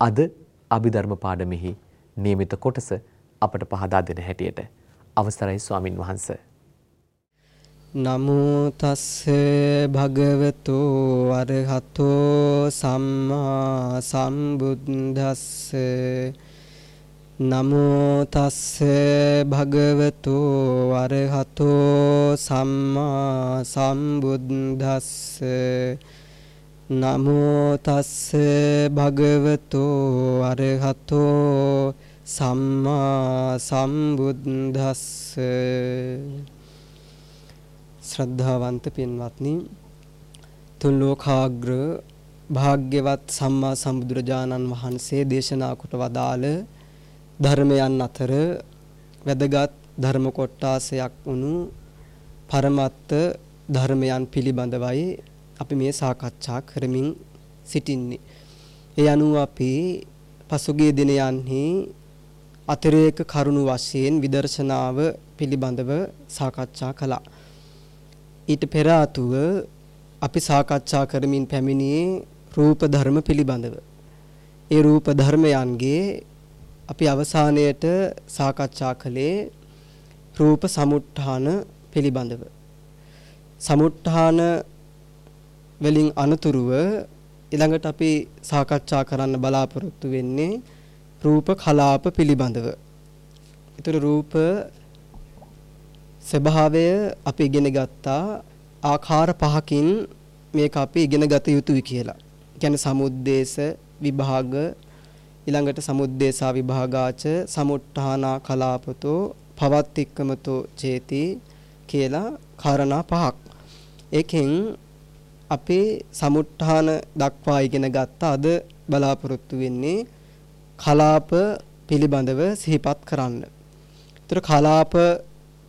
අද අභිධර්ම පාඩමෙහි නියමිත කොටස අපට පහදා දෙන හැටියට. අවසරයි ස්වාමින් වහන්ස. නමෝ තස්ස භගවතු අරහතෝ සම්මා සම්බුද්දස්ස. නමෝ තස්ස භගවතු අරහතෝ සම්මා සම්බුද්දස්ස. නමෝ තස්ස භගවතු අරහතෝ සම්මා සම්බුද්දස්ස. ශ්‍රද්ධාවන්ත පින්වත්නි තුන් ලෝකාග්‍ර භාග්‍යවත් සම්මා සම්බුදුරජාණන් වහන්සේ දේශනා කොට වදාළ ධර්මයන් අතර වැදගත් ධර්ම කොටාසයක් වුණු පරමත්ත ධර්මයන් පිළිබඳවයි අපි මේ සාකච්ඡා කරමින් සිටින්නේ. ඒ අනුව අපි පසුගිය දිනයන්හි අතිරේක කරුණු වශයෙන් විදර්ශනාව පිළිබඳව සාකච්ඡා කළා. ඊට පෙර ආතුව අපි සාකච්ඡා කරමින් පැමිණියේ රූප ධර්ම පිළිබඳව. ඒ රූප ධර්මයන්ගේ අපි අවසානයේට සාකච්ඡා කළේ රූප සමුත්ථාන පිළිබඳව. සමුත්ථාන වලින් අනතුරුව ඊළඟට අපි සාකච්ඡා කරන්න බලාපොරොත්තු වෙන්නේ රූප කලාප පිළිබඳව. ඒතර රූප ස්වභාවය අපි ඉගෙන ගත්තා ආකාර පහකින් මේක අපි ඉගෙන ගත යුතුයි කියලා. කියන්නේ සමුද්දේශ විභාග ඊළඟට සමුද්දේශා විභාගාච සමුත්ථානා කලාපතෝ පවත්තික්කමතෝ චේති කියලා කාරණා පහක්. ඒකෙන් අපේ සමුත්ථාන දක්වා ඉගෙන ගත්ත අද බලාපොරොත්තු වෙන්නේ කලාප පිළිබඳව සිහිපත් කරන්න. ඒතර කලාප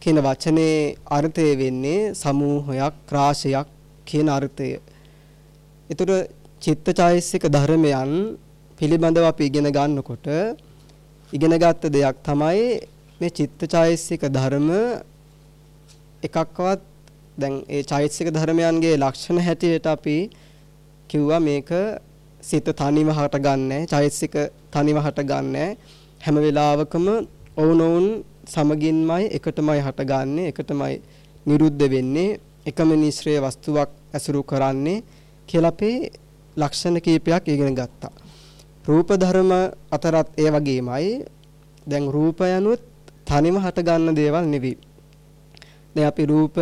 කියන වචනේ අර්ථය වෙන්නේ සමූහයක් රාශියක් කියන අර්ථය. ඒතර චිත්තචෛසික ධර්මයන් පිළිබඳව අපි ඉගෙන ගන්නකොට ඉගෙනගත්ත දෙයක් තමයි මේ චිත්තචෛසික ධර්ම එකක්වත් දැන් ඒ චෛතසික ධර්මයන්ගේ ලක්ෂණ හැටියට අපි කිව්වා මේක සිත තනිව හටගන්නේ චෛතසික තනිව හටගන්නේ හැම වෙලාවකම ඔවුනොවුන් සමගින්මයි එකටමයි හටගන්නේ එකටමයි නිරුද්ධ වෙන්නේ එකම නිශ්‍රේ වස්තුවක් ඇසුරු කරන්නේ කියලා අපේ ලක්ෂණ කීපයක් ඉගෙන ගත්තා. රූප ධර්ම අතරත් ඒ වගේමයි දැන් රූපයනුත් තනිව හටගන්න දේවල් නෙවෙයි. දැන් අපි රූප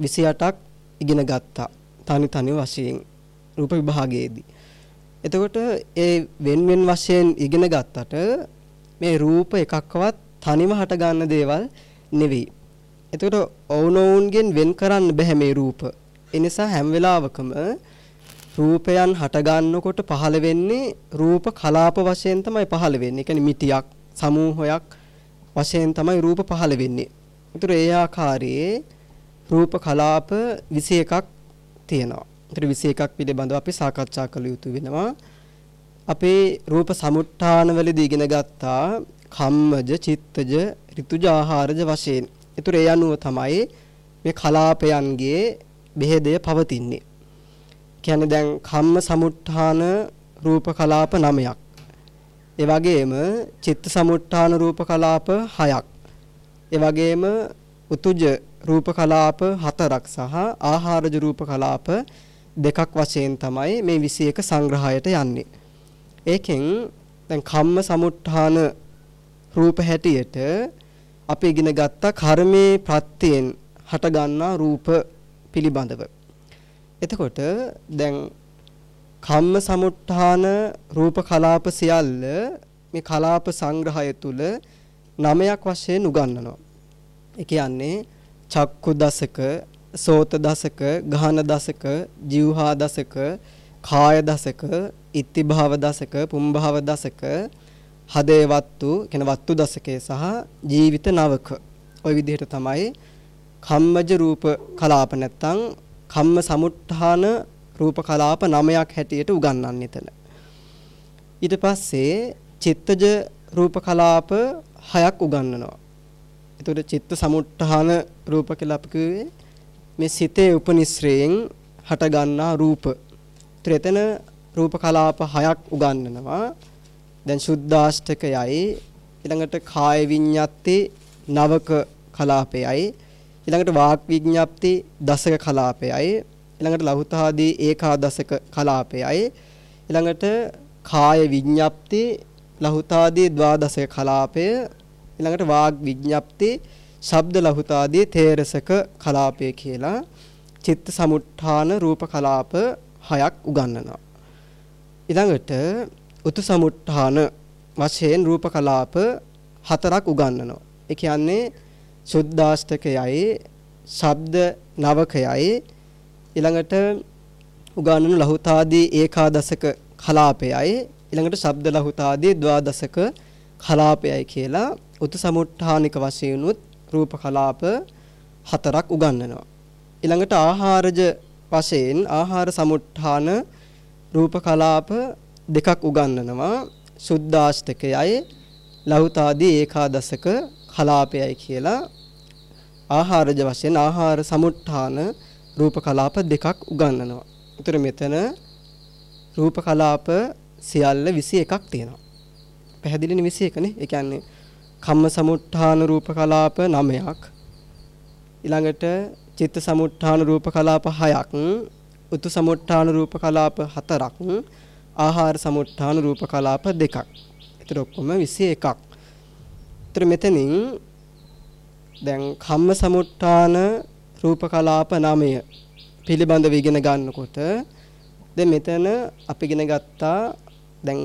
28ක් ඉගෙන ගත්තා. තනි තනි වශයෙන් රූප විභාගයේදී. එතකොට ඒ වෙන වෙන වශයෙන් ඉගෙන ගත්තට මේ රූප එකක්වත් තනිව හට ගන්න දේවල් නෙවෙයි. එතකොට ඔවුනොවුන්ගෙන් වෙන් කරන්න බෑ මේ රූප. ඒ නිසා හැම වෙලාවකම රූපයන් හට ගන්නකොට පහළ වෙන්නේ රූප කලාප වශයෙන් තමයි පහළ වෙන්නේ. ඒ කියන්නේ මිටියක්, සමූහයක් වශයෙන් තමයි රූප පහළ වෙන්නේ. ඒතර ඒ ආකාරයේ රූප කලාප 21ක් තියෙනවා. ඒතර 21ක් පිළිබඳව අපි සාකච්ඡා කළ යුතු වෙනවා. අපේ රූප සමුත්ථාන වලදී ඉගෙන ගත්තා කම්මජ, චිත්තජ, ඍතුජ ආහාරජ වශයෙන්. ඒතර ඒ අනුව තමයි මේ කලාපයන්ගේ බෙහෙදය පවතින්නේ. කියන්නේ දැන් කම්ම සමුත්ථාන රූප කලාප 9ක්. ඒ වගේම චිත්ත සමුත්ථාන රූප කලාප 6ක්. ඒ වගේම උතුජ රූප කලාප 4ක් සහ ආහාරජ රූප කලාප දෙකක් වශයෙන් තමයි මේ 21 සංග්‍රහයට යන්නේ. ඒකෙන් දැන් කම්ම සමුත්ථාන රූප හැටියට අපි ඉගෙන ගත්ත කර්මයේ ප්‍රත්‍යයෙන් හටගන්නා රූප පිළිබඳව. එතකොට දැන් කම්ම සමුත්ථාන රූප කලාප සියල්ල මේ කලාප සංග්‍රහය තුල නමයක් වශයෙන් උගන්වනවා. ඒ කියන්නේ චක්කු දසක, සෝත දසක, ගහන දසක, જીවහා දසක, කාය දසක, ඉත්තිභාව දසක, පුම්භාව දසක, හදේ වත්තු, කියන වත්තු දසකේ සහ ජීවිත නවක. ওই විදිහට තමයි කම්මජ රූප කලාප නැත්තම් කම්ම සමුත්ථාන රූප කලාප නමයක් හැටියට උගන්වන්නේ එතන. ඊට පස්සේ චිත්තජ රූප කලාප හයක් උගන්වනවා. එතකොට චිත්ත සමුත්ථාන රූප කියලා අපි කිව්වේ මේ සිතේ උපනිශ්‍රයෙන් හට ගන්නා රූප. ඒතර එතන රූප කලාප හයක් උගන්වනවා. දැන් සුද්දාෂ්ටකයයි ඊළඟට කාය විඤ්ඤාති නවක කලාපයයි ඊළඟට වාක් විඤ්ඤාප්ති දසක කලාපයයි ඊළඟට ලහුතාදී ඒකාදසක කලාපයයි ඊළඟට කාය විඤ්ඤාප්ති ලහුතාදී ද්වාදසක කලාපය ඊළඟට වාග් විඥප්ති ශබ්ද ලහුතාදී තේරසක කලාපය කියලා චිත්ත සමුත්ථාන රූප කලාප හයක් උගන්වනවා. ඊළඟට උතු සමුත්ථාන වශයෙන් රූප කලාප හතරක් උගන්වනවා. ඒ කියන්නේ සුද්දාෂ්ටකයයි ශබ්ද නවකයයි ඊළඟට උගන්වන ලහුතාදී ඒකාදසක කලාපයයි ඊළඟට ශබ්ද ලහුතාදී ද්වාදසක කලාපයයි කියලා උතු සමුත්ථානික වශයෙන් උත් රූප කලාප හතරක් උගන්වනවා. ඊළඟට ආහාරජ වශයෙන් ආහාර සමුත්ථාන රූප කලාප දෙකක් උගන්වනවා. සුද්දාෂ්ටකයයි ලහුතාදී ඒකාදසක කලාපයයි කියලා ආහාරජ වශයෙන් ආහාර සමුත්ථාන රූප කලාප දෙකක් උගන්වනවා. උතර මෙතන රූප කලාප සියල්ල 21ක් තියෙනවා. පැහැදිලිනේ 21 නේ. ඒ කියන්නේ කම්ම සමුත්ථාන රූප කලාප 9ක් ඊළඟට චිත්ත සමුත්ථාන රූප කලාප 6ක් උතු සමුත්ථාන රූප කලාප 4ක් ආහාර සමුත්ථාන රූප කලාප 2ක් ඒතර ඔක්කොම 21ක් ඒතර මෙතනින් දැන් කම්ම සමුත්ථාන රූප කලාප 9 පිළිබඳව ඉගෙන ගන්නකොට දැන් මෙතන අපි ඉගෙන ගත්තා දැන්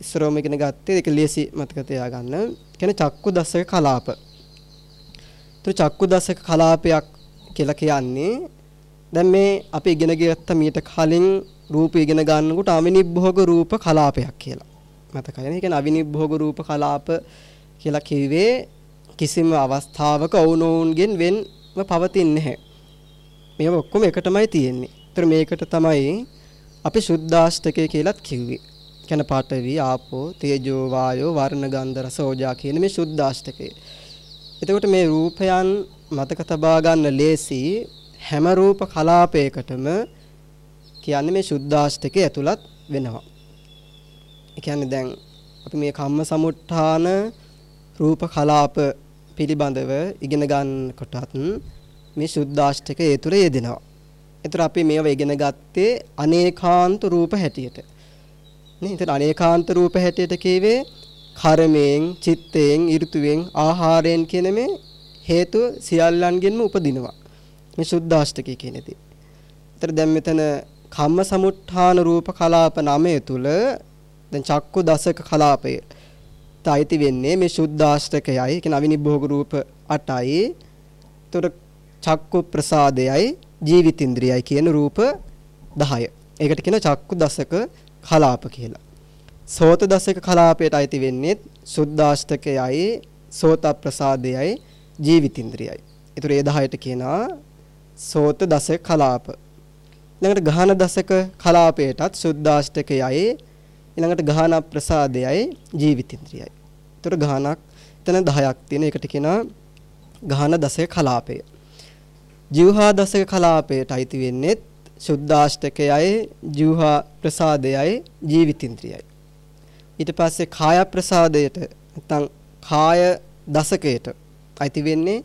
ඉස්සරෝම ඉගෙන ගත්තේ ඒක ලියසි මතක තියාගන්න. කියන්නේ චක්කු දසක කලාප. ඒතර චක්කු දසක කලාපයක් කියලා කියන්නේ දැන් මේ අපි ඉගෙන ගත්ත මීට කලින් රූප ඉගෙන ගන්නකොට අවිනිබ්බෝග රූප කලාපයක් කියලා. මතකයි නේ? කියන්නේ අවිනිබ්බෝග රූප කලාප කියලා කිව්වේ කිසිම අවස්ථාවක ඔවුනෝන්ගෙන් වෙන්ව පවතින්නේ නැහැ. මේව ඔක්කොම එකටමයි තියෙන්නේ. ඒතර මේකට තමයි අපි සුද්දාෂ්ටකය කියලාත් කිව්වේ. කියන පඨවි ආපෝ තේජෝ වායෝ වර්ණ ගන්ධ රස ඕජා කියන මේ සුද්ධාෂ්ටකය. එතකොට මේ රූපයන් මතක තබා ගන්න ලේසි හැම රූප කලාපයකටම කියන්නේ මේ සුද්ධාෂ්ටකය ඇතුළත් වෙනවා. ඒ කියන්නේ දැන් අපි මේ කම්ම සමුත්ථාන රූප කලාප පිළිබඳව ඉගෙන ගන්නකොටත් මේ සුද්ධාෂ්ටකය ඒ තුර යෙදෙනවා. ඒතර අපි මේව ඉගෙන ගත්තේ අනේකාන්ත රූප හැටියට. නේ එතන අනේකාන්ත රූප හැටියට කියවේ කර්මයෙන්, චිත්තයෙන්, ඍතුවෙන්, ආහාරයෙන් කියන මේ හේතු සියල්ලන්ගෙන්ම උපදිනවා. මේ සුද්ධාෂ්ටකය කියන දේ. ඒතර දැන් මෙතන කම්ම සමුත්ථාන රූප කලාප 9 තුල දැන් චක්කු දසක කලාපය තයිති වෙන්නේ මේ සුද්ධාෂ්ටකයයි කියන අවිනිභෝග රූප 8යි. ඒතර චක්කු ප්‍රසාදයයි ජීවිතින්ද්‍රියයි කියන රූප 10. ඒකට කියන චක්කු දසක කලාප කියලා. සෝත දසක කලාපයට අයිති වෙන්නේ සුද්දාෂ්ටකයයි සෝත ප්‍රසාදයයි ජීවිතින්ද්‍රියයි. ඒතර ඒ 10ට කියනවා සෝත දසක කලාප. ඊළඟට ගහන දසක කලාපයටත් සුද්දාෂ්ටකයයි ඊළඟට ගහන ප්‍රසාදයයි ජීවිතින්ද්‍රියයි. ඒතර ගහනක් එතන 10ක් තියෙන එකට කියනවා ගහන දසක කලාපය. ජීවහා දසක කලාපයට අයිති වෙන්නේ සුද්දාෂ්ටකයයි ජීවහා ප්‍රසාදයයි ජීවිතින්ද්‍රියයි. ඊට පස්සේ කාය ප්‍රසාදයට නැත්නම් කාය දසකයට අයිති වෙන්නේ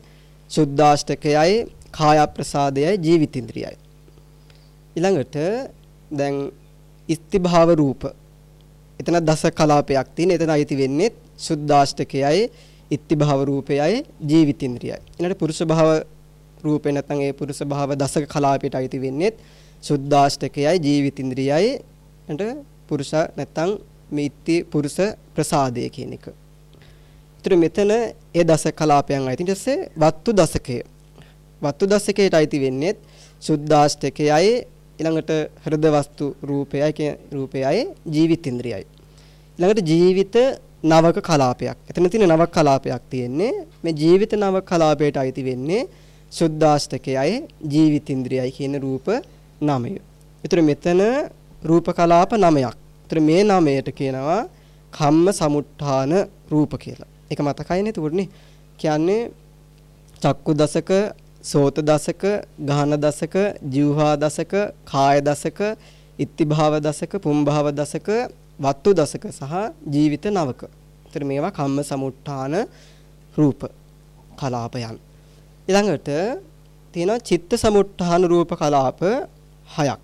සුද්දාෂ්ටකයයි කාය ප්‍රසාදයයි ජීවිතින්ද්‍රියයි. ඊළඟට දැන් ඉස්තිභාව රූප. එතන දස කලාපයක් තියෙන. එතන අයිති වෙන්නේ සුද්දාෂ්ටකයයි, ඉත්තිභාව රූපයයි, ජීවිතින්ද්‍රියයි. ඊළඟට පුරුෂ භාව රූපේ නැත්නම් ඒ පුරුෂ භාව දසක කලාපයට අයිති වෙන්නේ සුද්දාෂ්ටකයයි, ජීවිතින්ද්‍රියයි. ඊළඟට පුරුෂ නැත්නම් මිත්‍ති පුරුෂ ප්‍රසාදය කියන එක. ඒතර මෙතන ඒ දස කලාපයන් අයිති. ඊට පස්සේ වත්තු දසකය. වත්තු දසකයට අයිති වෙන්නේ සුද්දාෂ්ටකයයි ඊළඟට හෘද වස්තු රූපයයි කියන රූපයයි ජීවිත ඉන්ද්‍රියයි. ඊළඟට ජීවිත නවක කලාපයක්. එතන තියෙන නවක කලාපයක් තියෙන්නේ මේ ජීවිත නවක කලාපයට අයිති වෙන්නේ සුද්දාෂ්ටකයයි ජීවිත ඉන්ද්‍රියයි කියන රූප නමය. ඒතර මෙතන රූප කලාප නමයක්. ඒතර මේ නමයට කියනවා කම්ම සමුත්ථාන රූප කියලා. ඒක මතකයි නේද උඩනේ? කියන්නේ චක්කු දසක සෝත දසක, ගාහන දසක, જીවහා දසක, කාය දසක, ඉත්තිභාව දසක, පුම්භාව දසක, වත්තු දසක සහ ජීවිත නවක. ඒතර මේවා කම්ම සමුට්ඨාන රූප කලාපයන්. ඊළඟට තියෙනවා චිත්ත සමුට්ඨාන රූප කලාප 6ක්.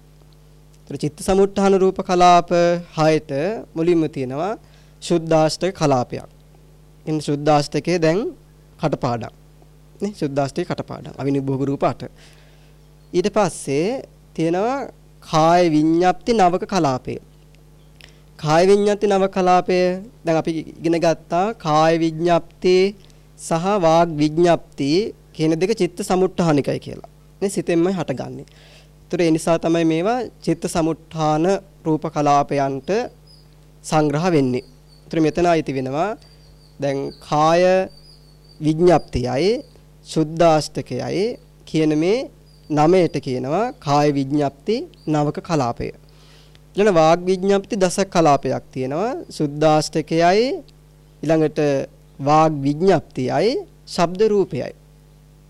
ඒතර චිත්ත සමුට්ඨාන රූප කලාප 6ට මුලින්ම තියෙනවා සුද්ධාෂ්ටක කලාපයක්. ඉතින් සුද්ධාෂ්ටකයේ දැන් කටපාඩම්. නේ? සුද්දාස්තේ කටපාඩම්. අවිනිභෝග රූප 8 ඊට පස්සේ තියෙනවා කාය විඤ්ඤාප්ති නවක කලාපය. කාය විඤ්ඤාප්ති නව කලාපය දැන් අපි ඉගෙන ගත්තා කාය විඤ්ඤාප්ති සහ වාග් විඤ්ඤාප්ති කියන දෙක චිත්ත සමුත්ථානිකයි කියලා. නේ? සිතෙන්මයි හටගන්නේ. ඒතර ඒ නිසා තමයි මේවා චිත්ත සමුත්ථාන රූප කලාපයන්ට සංග්‍රහ වෙන්නේ ඒතර මෙතන අයිති වෙනවා දැන් කාය විඤ්ඤාප්තියයි සුද්ධාෂ්ටකයයි කියන මේ නමයට කියනවා කාය විඥප්ති නවක කලාපය. ඊළඟ වාග් විඥප්ති දස කලාපයක් තියෙනවා. සුද්ධාෂ්ටකයයි ඊළඟට වාග් විඥප්තියයි ශබ්ද රූපයයි.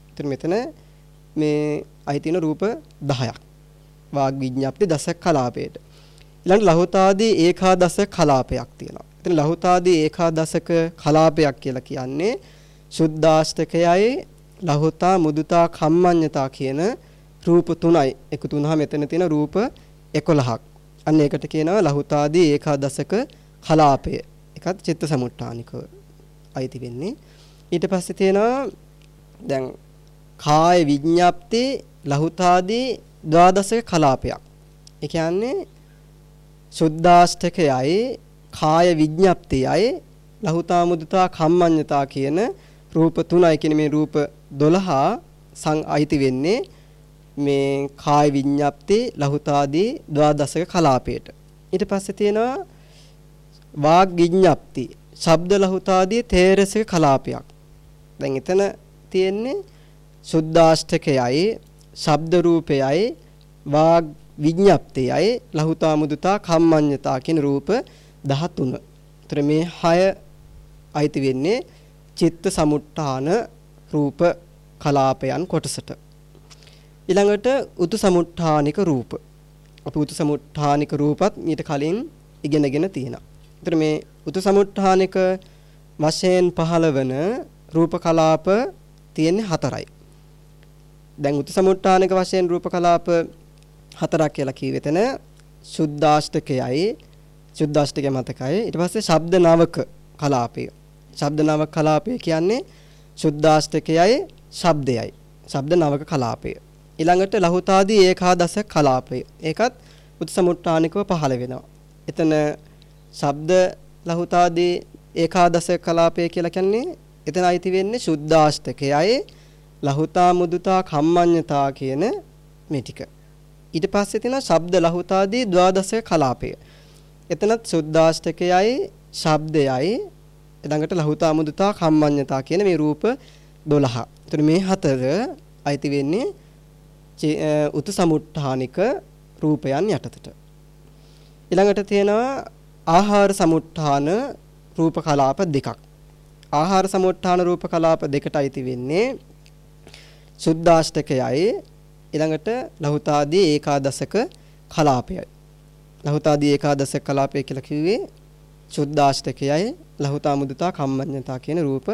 එතන මෙතන මේ අයි තියෙන රූප 10ක්. වාග් විඥප්ති දස කලාපයට. ඊළඟ ලහුතාදී ඒකාදස කලාපයක් තියෙනවා. එතන ලහුතාදී ඒකාදසක කලාපයක් කියලා කියන්නේ සුද්ධාෂ්ටකයයි ලහුතා මුදුතා කම්මඤ්ඤතා කියන රූප තුනයි එකතු වුණාම මෙතන තියෙන රූප 11ක්. අන්න ඒකට කියනවා ලහුතාදී ඒකාදසක කලාපය. ඒකත් චිත්ත සමුට්ඨානිකව අයිති වෙන්නේ. ඊට පස්සේ තියෙනවා දැන් කාය විඤ්ඤාප්ති ලහුතාදී ද්වාදසක කලාපයක්. ඒ කියන්නේ සුද්ධාෂ්ටකයයි කාය විඤ්ඤාප්තියයි ලහුතා මුදුතා කම්මඤ්ඤතා කියන රූප තුනයි කියන මේ රූප 12 සං අයිති වෙන්නේ මේ කාය විඤ්ඤාප්ති ලහුතාදී ද්වාදසක කලාපයට. ඊට පස්සේ තියෙනවා වාග් විඤ්ඤාප්ති ශබ්ද ලහුතාදී තේරසක කලාපයක්. දැන් එතන තියෙන්නේ සුද්ධාෂ්ටකයයි ශබ්ද රූපයයි වාග් විඤ්ඤාප්තියයි ලහුතා මුදුතා කම්මඤ්ඤතා කියන රූප 13. ඒතර මේ 6 අයිති වෙන්නේ චිත්ත සමුට්ඨාන රූප කලාපයන් කොටසට. ඊළඟට උතු සමුත්ථානික රූප. අපි උතු සමුත්ථානික රූපත් ඊට කලින් ඉගෙනගෙන තියෙනවා. ඒතර මේ උතු සමුත්ථානික වශයෙන් පහළවන රූප කලාප තියෙන්නේ හතරයි. දැන් උතු සමුත්ථානික වශයෙන් රූප කලාප හතරක් කියලා කිව්වෙ තැන සුද්ධාෂ්ටකයයි සුද්ධාෂ්ටකය මතකයි. ඊට පස්සේ ශබ්ද නවක කලාපය. ශබ්ද නවක කලාපය කියන්නේ සුද්ධාෂ්ටකයයි ශබ්දයයි. ශබ්ද නවක කලාපය. ඊළඟට ලහුතාදී ඒකාදස කලාපය. ඒකත් උත්සමුට්ටානිකව පහළ වෙනවා. එතන ශබ්ද ලහුතාදී ඒකාදස කලාපය කියලා කියන්නේ එතන අයිති වෙන්නේ සුද්ධාෂ්ටකයයි ලහුතා මුදුතා කම්මඤ්ඤතා කියන මේ ටික. ඊට පස්සේ තියෙනවා ශබ්ද ලහුතාදී ද්වාදස කලාපය. එතනත් සුද්ධාෂ්ටකයයි ශබ්දයයි ඊළඟට ලහුතා මුදුතා කම්මඤ්ඤතා කියන මේ රූප 12. එතකොට මේ හතර අයිති වෙන්නේ උතු සමුට්ඨානික රූපයන් යටතට. ඊළඟට තියෙනවා ආහාර සමුට්ඨාන රූප කලාප දෙකක්. ආහාර සමුට්ඨාන රූප කලාප දෙකට අයිති වෙන්නේ සුද්ධාෂ්ටකයයි ඊළඟට ලහුතාදී ඒකාදසක කලාපයයි. ලහුතාදී ඒකාදසක කලාපය කියලා කිව්වේ සුද්ධාෂ්ටකයයි ලහුතා මුදුතා කම්මඤ්ඤතා කියන රූප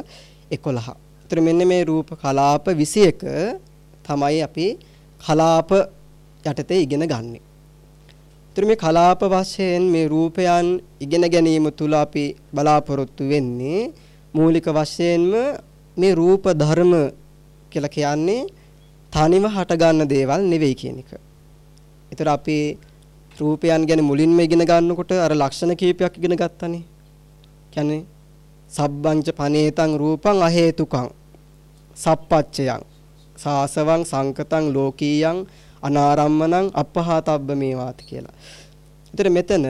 11. ඒතර මෙන්න මේ රූප කලාප 21 තමයි අපි කලාප යටතේ ඉගෙන ගන්නෙ. ඒතර මේ කලාප වශයෙන් මේ රූපයන් ඉගෙන ගැනීම තුල අපි බලාපොරොත්තු වෙන්නේ මූලික වශයෙන්ම මේ රූප ධර්ම කියලා කියන්නේ තනිව හටගන්න දේවල් නෙවෙයි කියන එක. ඒතර අපි රූපයන් ගැන මුලින්ම ඉගෙන ගන්නකොට අර ලක්ෂණ කීපයක් ඉගෙන ගත්තානේ. කියන්නේ සබ්බංච පනේතං රූපං අහේතුකං සප්පච්චයං සාසවං සංකතං ලෝකීයං අනාරම්මනං අපහාතබ්බ මේවාති කියලා. ඒතර මෙතන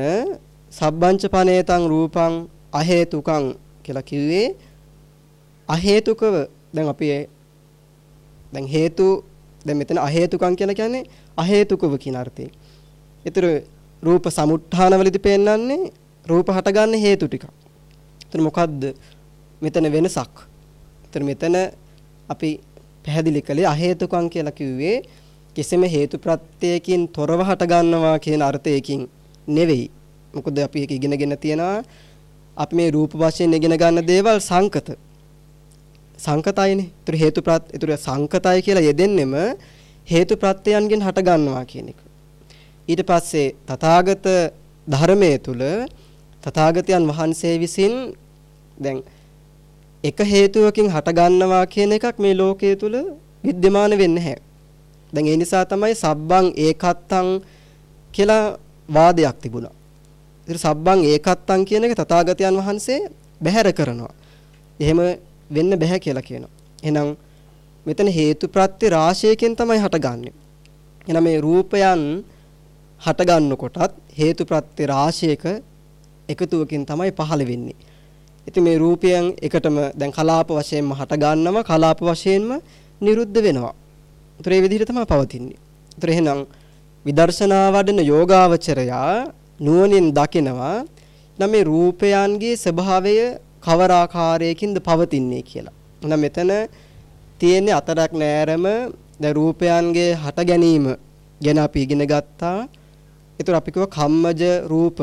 සබ්බංච පනේතං රූපං අහේතුකං කියලා කිව්වේ අහේතුකව දැන් අපි දැන් හේතු දැන් මෙතන අහේතුකං කියලා කියන්නේ අහේතුකව කියන අර්ථයෙන්. ඒතර රූප සමුත්ථානවලදී පෙන්වන්නේ රූප හටගන්න හේතු ටික. ඒතර මොකද්ද මෙතන වෙනසක්? ඒතර මෙතන අපි පැහැදිලි කළේ අහේතුකං කියලා කිව්වේ කිසිම හේතු ප්‍රත්‍යයකින් තොරව හට ගන්නවා කියන අර්ථයකින් නෙවෙයි. මොකද අපි ඒක ඉගෙනගෙන තියෙනවා අපි මේ රූප වශයෙන් ඉගෙන ගන්න දේවල් සංකත. සංකතයිනේ. ඒතර හේතු ප්‍රත් ඒතර සංකතයි කියලා යෙදෙන්නෙම හේතු ප්‍රත්‍යයන්ගෙන් හට ගන්නවා කියන එක. ඊට පස්සේ තථාගත ධර්මයේ තුල තථාගතයන් වහන්සේ විසින් දැන් එක හේතුවකින් හට ගන්නවා කියන එකක් මේ ලෝකයේ තුල विद्यमान වෙන්නේ නැහැ. දැන් ඒ නිසා තමයි සබ්බං ඒකත්තං කියලා වාදයක් තිබුණා. ඉතින් සබ්බං ඒකත්තං කියන එක තථාගතයන් වහන්සේ බැහැර කරනවා. එහෙම වෙන්න බෑ කියලා කියනවා. එහෙනම් මෙතන හේතු ප්‍රත්‍ය රාශියකින් තමයි හටගන්නේ. එහෙනම් මේ රූපයන් හටගන්නකොටත් හේතු ප්‍රත්‍ය රාශියක එකතුවකින් තමයි පහළ වෙන්නේ. ඉතින් මේ රූපයන් එකටම දැන් කලාප වශයෙන්ම හට ගන්නවා කලාප වශයෙන්ම නිරුද්ධ වෙනවා. ඒතර ඒ විදිහට තමයි පවතින්නේ. ඒතර එහෙනම් විදර්ශනා වඩන යෝගාවචරයා නුවණින් දකිනවා නම් මේ රූපයන්ගේ ස්වභාවය කවර ආකාරයකින්ද පවතින්නේ කියලා. එහෙනම් මෙතන තියෙන්නේ අතරක් නෑරම දැන් රූපයන්ගේ හට ගැනීම ගැන අපි ඉගෙන ගත්තා. ඒතර අපි කිව්ව කම්මජ රූප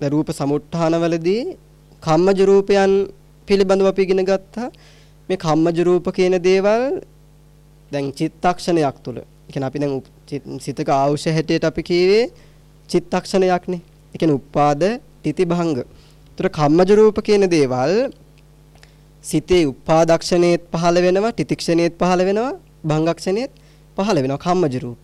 දැන් රූප සමුත්ථානවලදී කම්මජ රූපයන් පිළිබඳව අපි ඉගෙන ගත්තා. මේ කම්මජ රූප කියන දේවල් දැන් චිත්තක්ෂණයක් තුල. ඒ කියන්නේ අපි දැන් සිතක ආවුෂ හැටියට අපි කියවේ චිත්තක්ෂණයක්නේ. ඒ කියන්නේ උපාද තිතිභංග. ඒතර කම්මජ රූප කියන දේවල් සිතේ උපාදක්ෂණේත් පහළ වෙනවා, තිතික්ෂණේත් පහළ වෙනවා, භංගක්ෂණේත් පහළ වෙනවා කම්මජ රූප.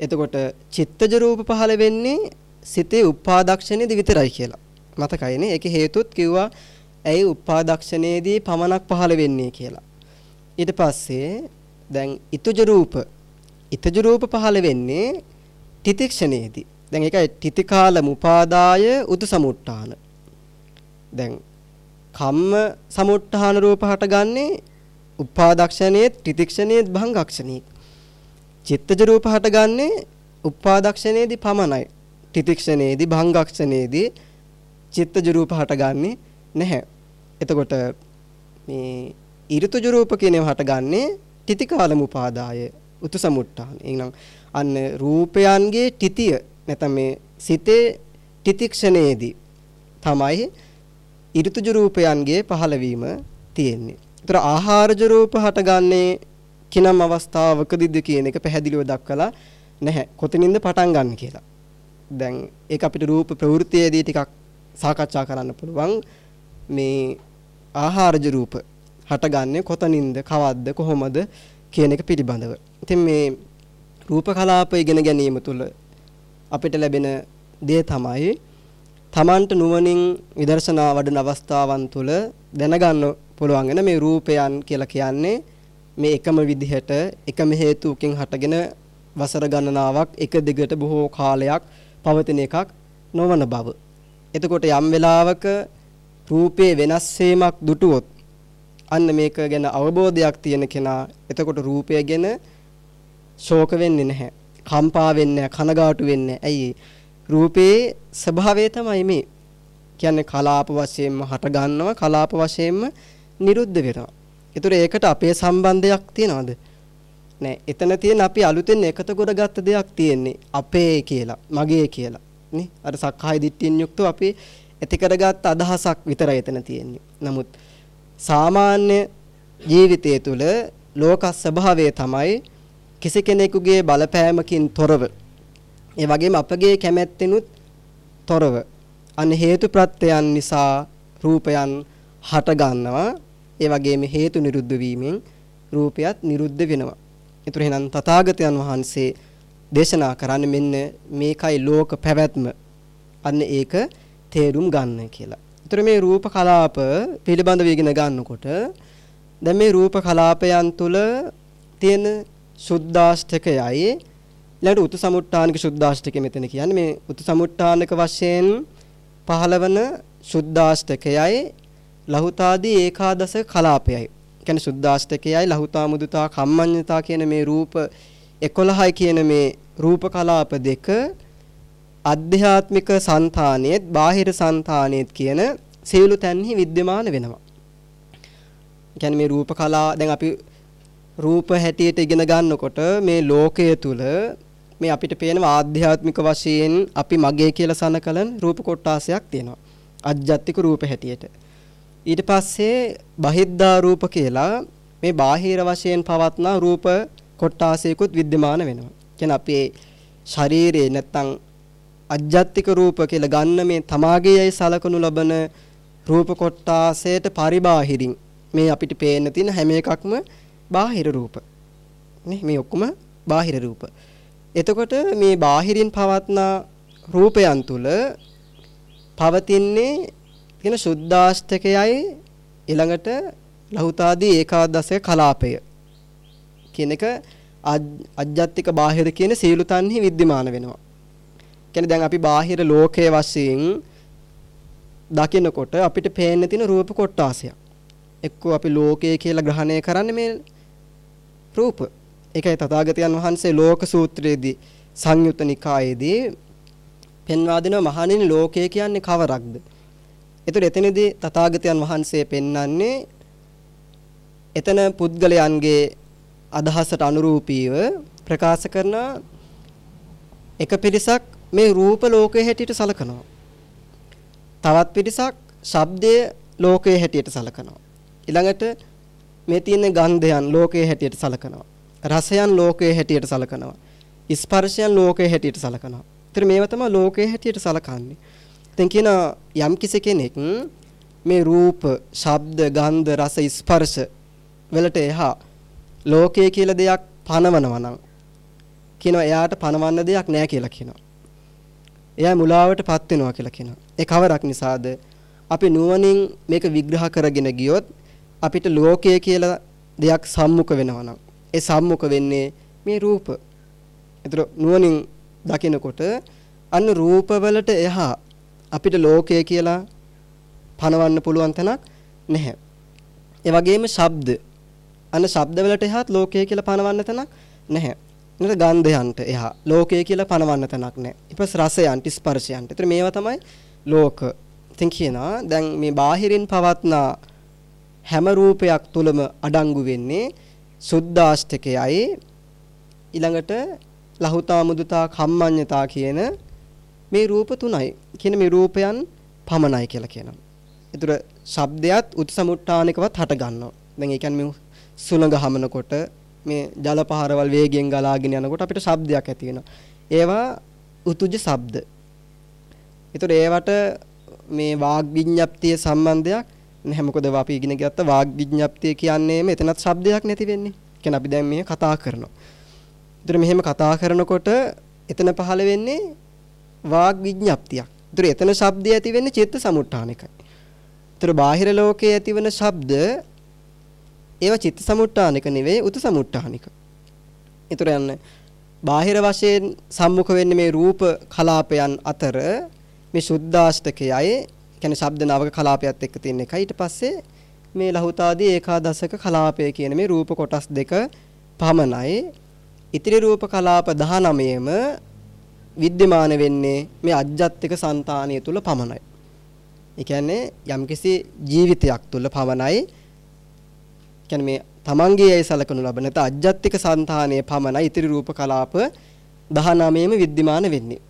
එතකොට චිත්තජ රූප පහළ වෙන්නේ සිතේ උපාදක්ෂණේදී විතරයි කියලා. මතකයිනේ. ඒකේ හේතුත් කිව්වා ඇයි උපාදක්ෂණයේදී පමණක් පහළ වෙන්නේ කියලා. ඊට පස්සේ දැන් ඊතුජ රූප ඊතුජ රූප පහළ වෙන්නේ තිතික්ෂණයේදී. දැන් ඒකයි තිතිකාල මුපාදාය උතු සමුට්ඨාන. දැන් කම්ම සමුට්ඨාන රූප හටගන්නේ උපාදක්ෂණයේ තිතික්ෂණයේ භංගක්ෂණයේ. චිත්තජ රූප හටගන්නේ උපාදක්ෂණයේදී පමණයි. තිතික්ෂණයේදී භංගක්ෂණයේදී චිත්තජ රූප හටගන්නේ නැහැ. එතකොට මේ ඍතුජ රූප කියනව හටගන්නේ තිතිකාලම උපාදාය උතු සමුට්ඨාන. එහෙනම් අන්න රූපයන්ගේ තිතිය නැත්නම් මේ සිතේ තිතික්ෂණයේදී තමයි ඍතුජ රූපයන්ගේ පහළවීම තියෙන්නේ. ඒතර ආහාරජ රූප හටගන්නේ කිනම් අවස්ථාවකදීද කියන එක පැහැදිලිව දක්වලා නැහැ. කොතනින්ද පටන් ගන්න කියලා. දැන් ඒක අපිට රූප ප්‍රවෘත්තියේදී ටිකක් සාකච්ඡා කරන්න පුළුවන් මේ ආහාරජ රූප හටගන්නේ කොතනින්ද කවද්ද කොහොමද කියන එක පිළිබඳව. ඉතින් මේ රූප කලාප ඉගෙන ගැනීම තුළ අපිට ලැබෙන දේ තමයි තමන්ට නුවණින් විදර්ශනා වඩන අවස්ථාවන් තුළ දැනගන්න පුළුවන් වෙන මේ රූපයන් කියලා කියන්නේ මේ එකම විදිහට එකම හේතුවකින් හටගෙන වසර ගණනාවක් එක දිගට බොහෝ කාලයක් පවතින එකක් නොවන බව. එතකොට යම් වෙලාවක රූපේ වෙනස් වීමක් දුටුවොත් අන්න මේක ගැන අවබෝධයක් තියෙන කෙනා එතකොට රූපය ගැන ශෝක වෙන්නේ නැහැ. කම්පා වෙන්නේ කනගාටු වෙන්නේ ඇයි රූපේ ස්වභාවය තමයි මේ. කියන්නේ කලාප වශයෙන්ම හට ගන්නවා කලාප වශයෙන්ම නිරුද්ධ වෙනවා. ඒතර ඒකට අපේ සම්බන්ධයක් තියනවද? නෑ. එතන තියෙන අපි අලුතෙන් එකතු කරගත්ත දෙයක් තියෙන්නේ අපේ කියලා, මගේ කියලා. නේ අර සක්කාය දිට්ඨියෙන් යුක්තව අපි ඇති කරගත් අදහසක් විතරයි එතන තියෙන්නේ. නමුත් සාමාන්‍ය ජීවිතය තුළ ලෝක ස්වභාවය තමයි කිසි කෙනෙකුගේ බලපෑමකින් තොරව ඒ වගේම අපගේ කැමැත්තෙනුත් තොරව අන්න හේතු ප්‍රත්‍යයන් නිසා රූපයන් හට ගන්නවා. ඒ වගේම හේතු නිරුද්ධ වීමෙන් රූපයත් නිරුද්ධ වෙනවා. ඒතර එහෙනම් තථාගතයන් වහන්සේ දේශනා කරන්නේ මෙන්න මේකයි ලෝක පැවැත්ම. අන්න ඒක තේරුම් ගන්න කියලා. ඒතර මේ රූප කලාප පිළිබඳව ඉගෙන ගන්නකොට දැන් මේ රූප කලාපයන් තුල තියෙන සුද්දාෂ්ටකයයි ඊළඟට උතු සමුට්ඨානික සුද්ධාෂ්ටකය මෙතන කියන්නේ මේ උතු සමුට්ඨානක වශයෙන් පහළවන සුද්ධාෂ්ටකයයි ලහුතාදී ඒකාදස කලාපයයි. කියන්නේ සුද්ධාෂ්ටකයයි ලහුතා මුදුතා කම්මඤ්ඤතා කියන මේ රූප 11යි කියන මේ රූප කලාප දෙක අධ්‍යාත්මික సంతානෙත් බාහිර సంతානෙත් කියන සියලු තැන්හි विद्यमान වෙනවා. කියන්නේ මේ රූප කලා දැන් අපි රූප හැටියට ඉගෙන ගන්නකොට මේ ලෝකය තුල මේ අපිට පේන ආධ්‍යාත්මික වශයෙන් අපි මගේ කියලා සනකලන රූප කොටාසයක් තියෙනවා. අජ්ජත්තික රූප හැටියට. ඊට පස්සේ බහිද්ධා රූප කියලා මේ බාහිර වශයෙන් පවත්නා රූප කොටාසයකුත් विद्यमान වෙනවා. කියන්නේ අපේ ශරීරයේ නැත්තම් අජ්ජත්තික රූප කියලා ගන්න මේ තමාගේයි සලකනු ලබන රූප කොටාසයට පරිබාහිරින් මේ අපිට පේන්න තියෙන හැම එකක්ම බාහිර රූප. නේ මේ ඔක්කොම බාහිර රූප. එතකොට මේ බාහිරින් පවත්නා රූපයන් තුල පවතින්නේ කියන සුද්ධාෂ්ටකයයි ඊළඟට ලහුතාදී ඒකාදශක කලාපය කියන එක අජ්ජත්තික බාහිර කියන සීලු තන්හි විද්‍යමාන වෙනවා. කියන්නේ දැන් අපි බාහිර ලෝකයේ වශයෙන් දකිනකොට අපිට පේන්න තියෙන රූප කොටාසයක්. එක්කෝ අපි ලෝකය කියලා ග්‍රහණය කරන්නේ මේ රූප. ඒකයි තථාගතයන් වහන්සේ ලෝක සූත්‍රයේදී සංයුත්ත නිකායේදී පෙන්වා දෙනවා මහණෙනි ලෝකය කියන්නේ කවරක්ද? ඒතර එතනදී තථාගතයන් වහන්සේ පෙන්වන්නේ එතන පුද්ගලයන්ගේ අදහසට අනුරූපීව ප්‍රකාශ කරන එක පිරිසක් මේ රූප ලෝකයේ හැටියට සලකනවා. තවත් පිරිසක් ශබ්දයේ ලෝකයේ හැටියට සලකනවා. ඊළඟට මේ තියෙන ගන්ධයන් ලෝකයේ හැටියට සලකනවා. රසයන් ලෝකයේ හැටියට සලකනවා. ස්පර්ශයන් ලෝකයේ හැටියට සලකනවා. ඒතර මේවා තමයි ලෝකයේ හැටියට සලකන්නේ. දැන් කියන යම් කිසි කෙනෙක් මේ රූප, ශබ්ද, ගන්ධ, රස, ස්පර්ශ වලට එහා ලෝකය කියලා දෙයක් පනවනවා නම් කියනවා එයාට පනවන්න දෙයක් නැහැ කියලා කියනවා. එයා මුලාවටපත් වෙනවා කියලා කියනවා. ඒ කවරක් නිසාද? අපි නුවණින් මේක විග්‍රහ කරගෙන ගියොත් අපිට ලෝකය කියලා දෙයක් සම්මුඛ වෙනවා නම් ඒ සම්මුඛ වෙන්නේ මේ රූප. ඒතර නුවණින් දකිනකොට අන්න රූපවලට එහා අපිට ලෝකය කියලා පනවන්න පුළුවන් තැනක් නැහැ. ඒ වගේම ශබ්ද අන්න ශබ්දවලට එහාත් ලෝකය කියලා පනවන්න තැනක් නැහැ. නේද ගන්ධයන්ට එහා ලෝකය කියලා පනවන්න තැනක් නැහැ. ඊපස් රසයන්ට ස්පර්ශයන්ට. ඒතර මේවා තමයි ලෝක. ඉතින් කියනවා දැන් මේ බාහිරින් පවත්නා හැම රූපයක් තුලම අඩංගු වෙන්නේ සුද්ධාෂ්ටකයයි ඊළඟට ලහුතා මුදුතා කම්මඤ්ඤතා කියන මේ රූප තුනයි. කියන මේ රූපයන් පමණයි කියලා කියනවා. ඒතර ශබ්දයක් උත්සමුට්ටානිකවත් හට ගන්නවා. දැන් ඒ කියන්නේ සුළඟ හමනකොට මේ ජල පහරවල් වේගයෙන් ගලාගෙන යනකොට අපිට ශබ්දයක් ඇති වෙනවා. ඒවා උතුජ ශබ්ද. ඒතර ඒවට මේ වාග් විඤ්ඤාප්තිය සම්බන්ධයක් නැහැ මොකද අපි ඉගෙන ගත්ත වාග් විඤ්ඤාප්තිය කියන්නේ මෙතනත් ශබ්දයක් නැති වෙන්නේ. කියන්නේ අපි දැන් මේ කතා කරනවා. ඒතර මෙහෙම කතා කරනකොට එතන පහළ වෙන්නේ වාග් විඤ්ඤාප්තියක්. ඒතර එතන ශබ්දය ඇති වෙන්නේ චිත්ත සමුට්ඨානකයි. ඒතර බාහිර ලෝකයේ ඇතිවන ශබ්ද ඒවා චිත්ත සමුට්ඨානික නෙවෙයි උත සමුට්ඨානික. ඒතර යන්නේ බාහිර වශයෙන් සම්මුඛ වෙන්නේ මේ රූප කලාපයන් අතර මේ සුද්ධාෂ්ටකයයි කියන්නේ ශබ්ද නාවක කලාපයත් එක්ක තියෙන එකයි. ඊට පස්සේ මේ ලහුතාදී ඒකාදශක කලාපය කියන මේ රූප කොටස් දෙක පමණයි. ඉතිරි රූප කලාප 19ම විද්‍යමාන වෙන්නේ මේ අජ්ජත්තික సంతානිය තුල පමණයි. ඒ කියන්නේ යම්කිසි ජීවිතයක් තුල පමණයි. කියන්නේ මේ තමන්ගේ ඇයි සලකනු ලබන තත් අජ්ජත්තික సంతානිය පමණයි ඉතිරි රූප කලාප 19ම විද්‍යමාන වෙන්නේ.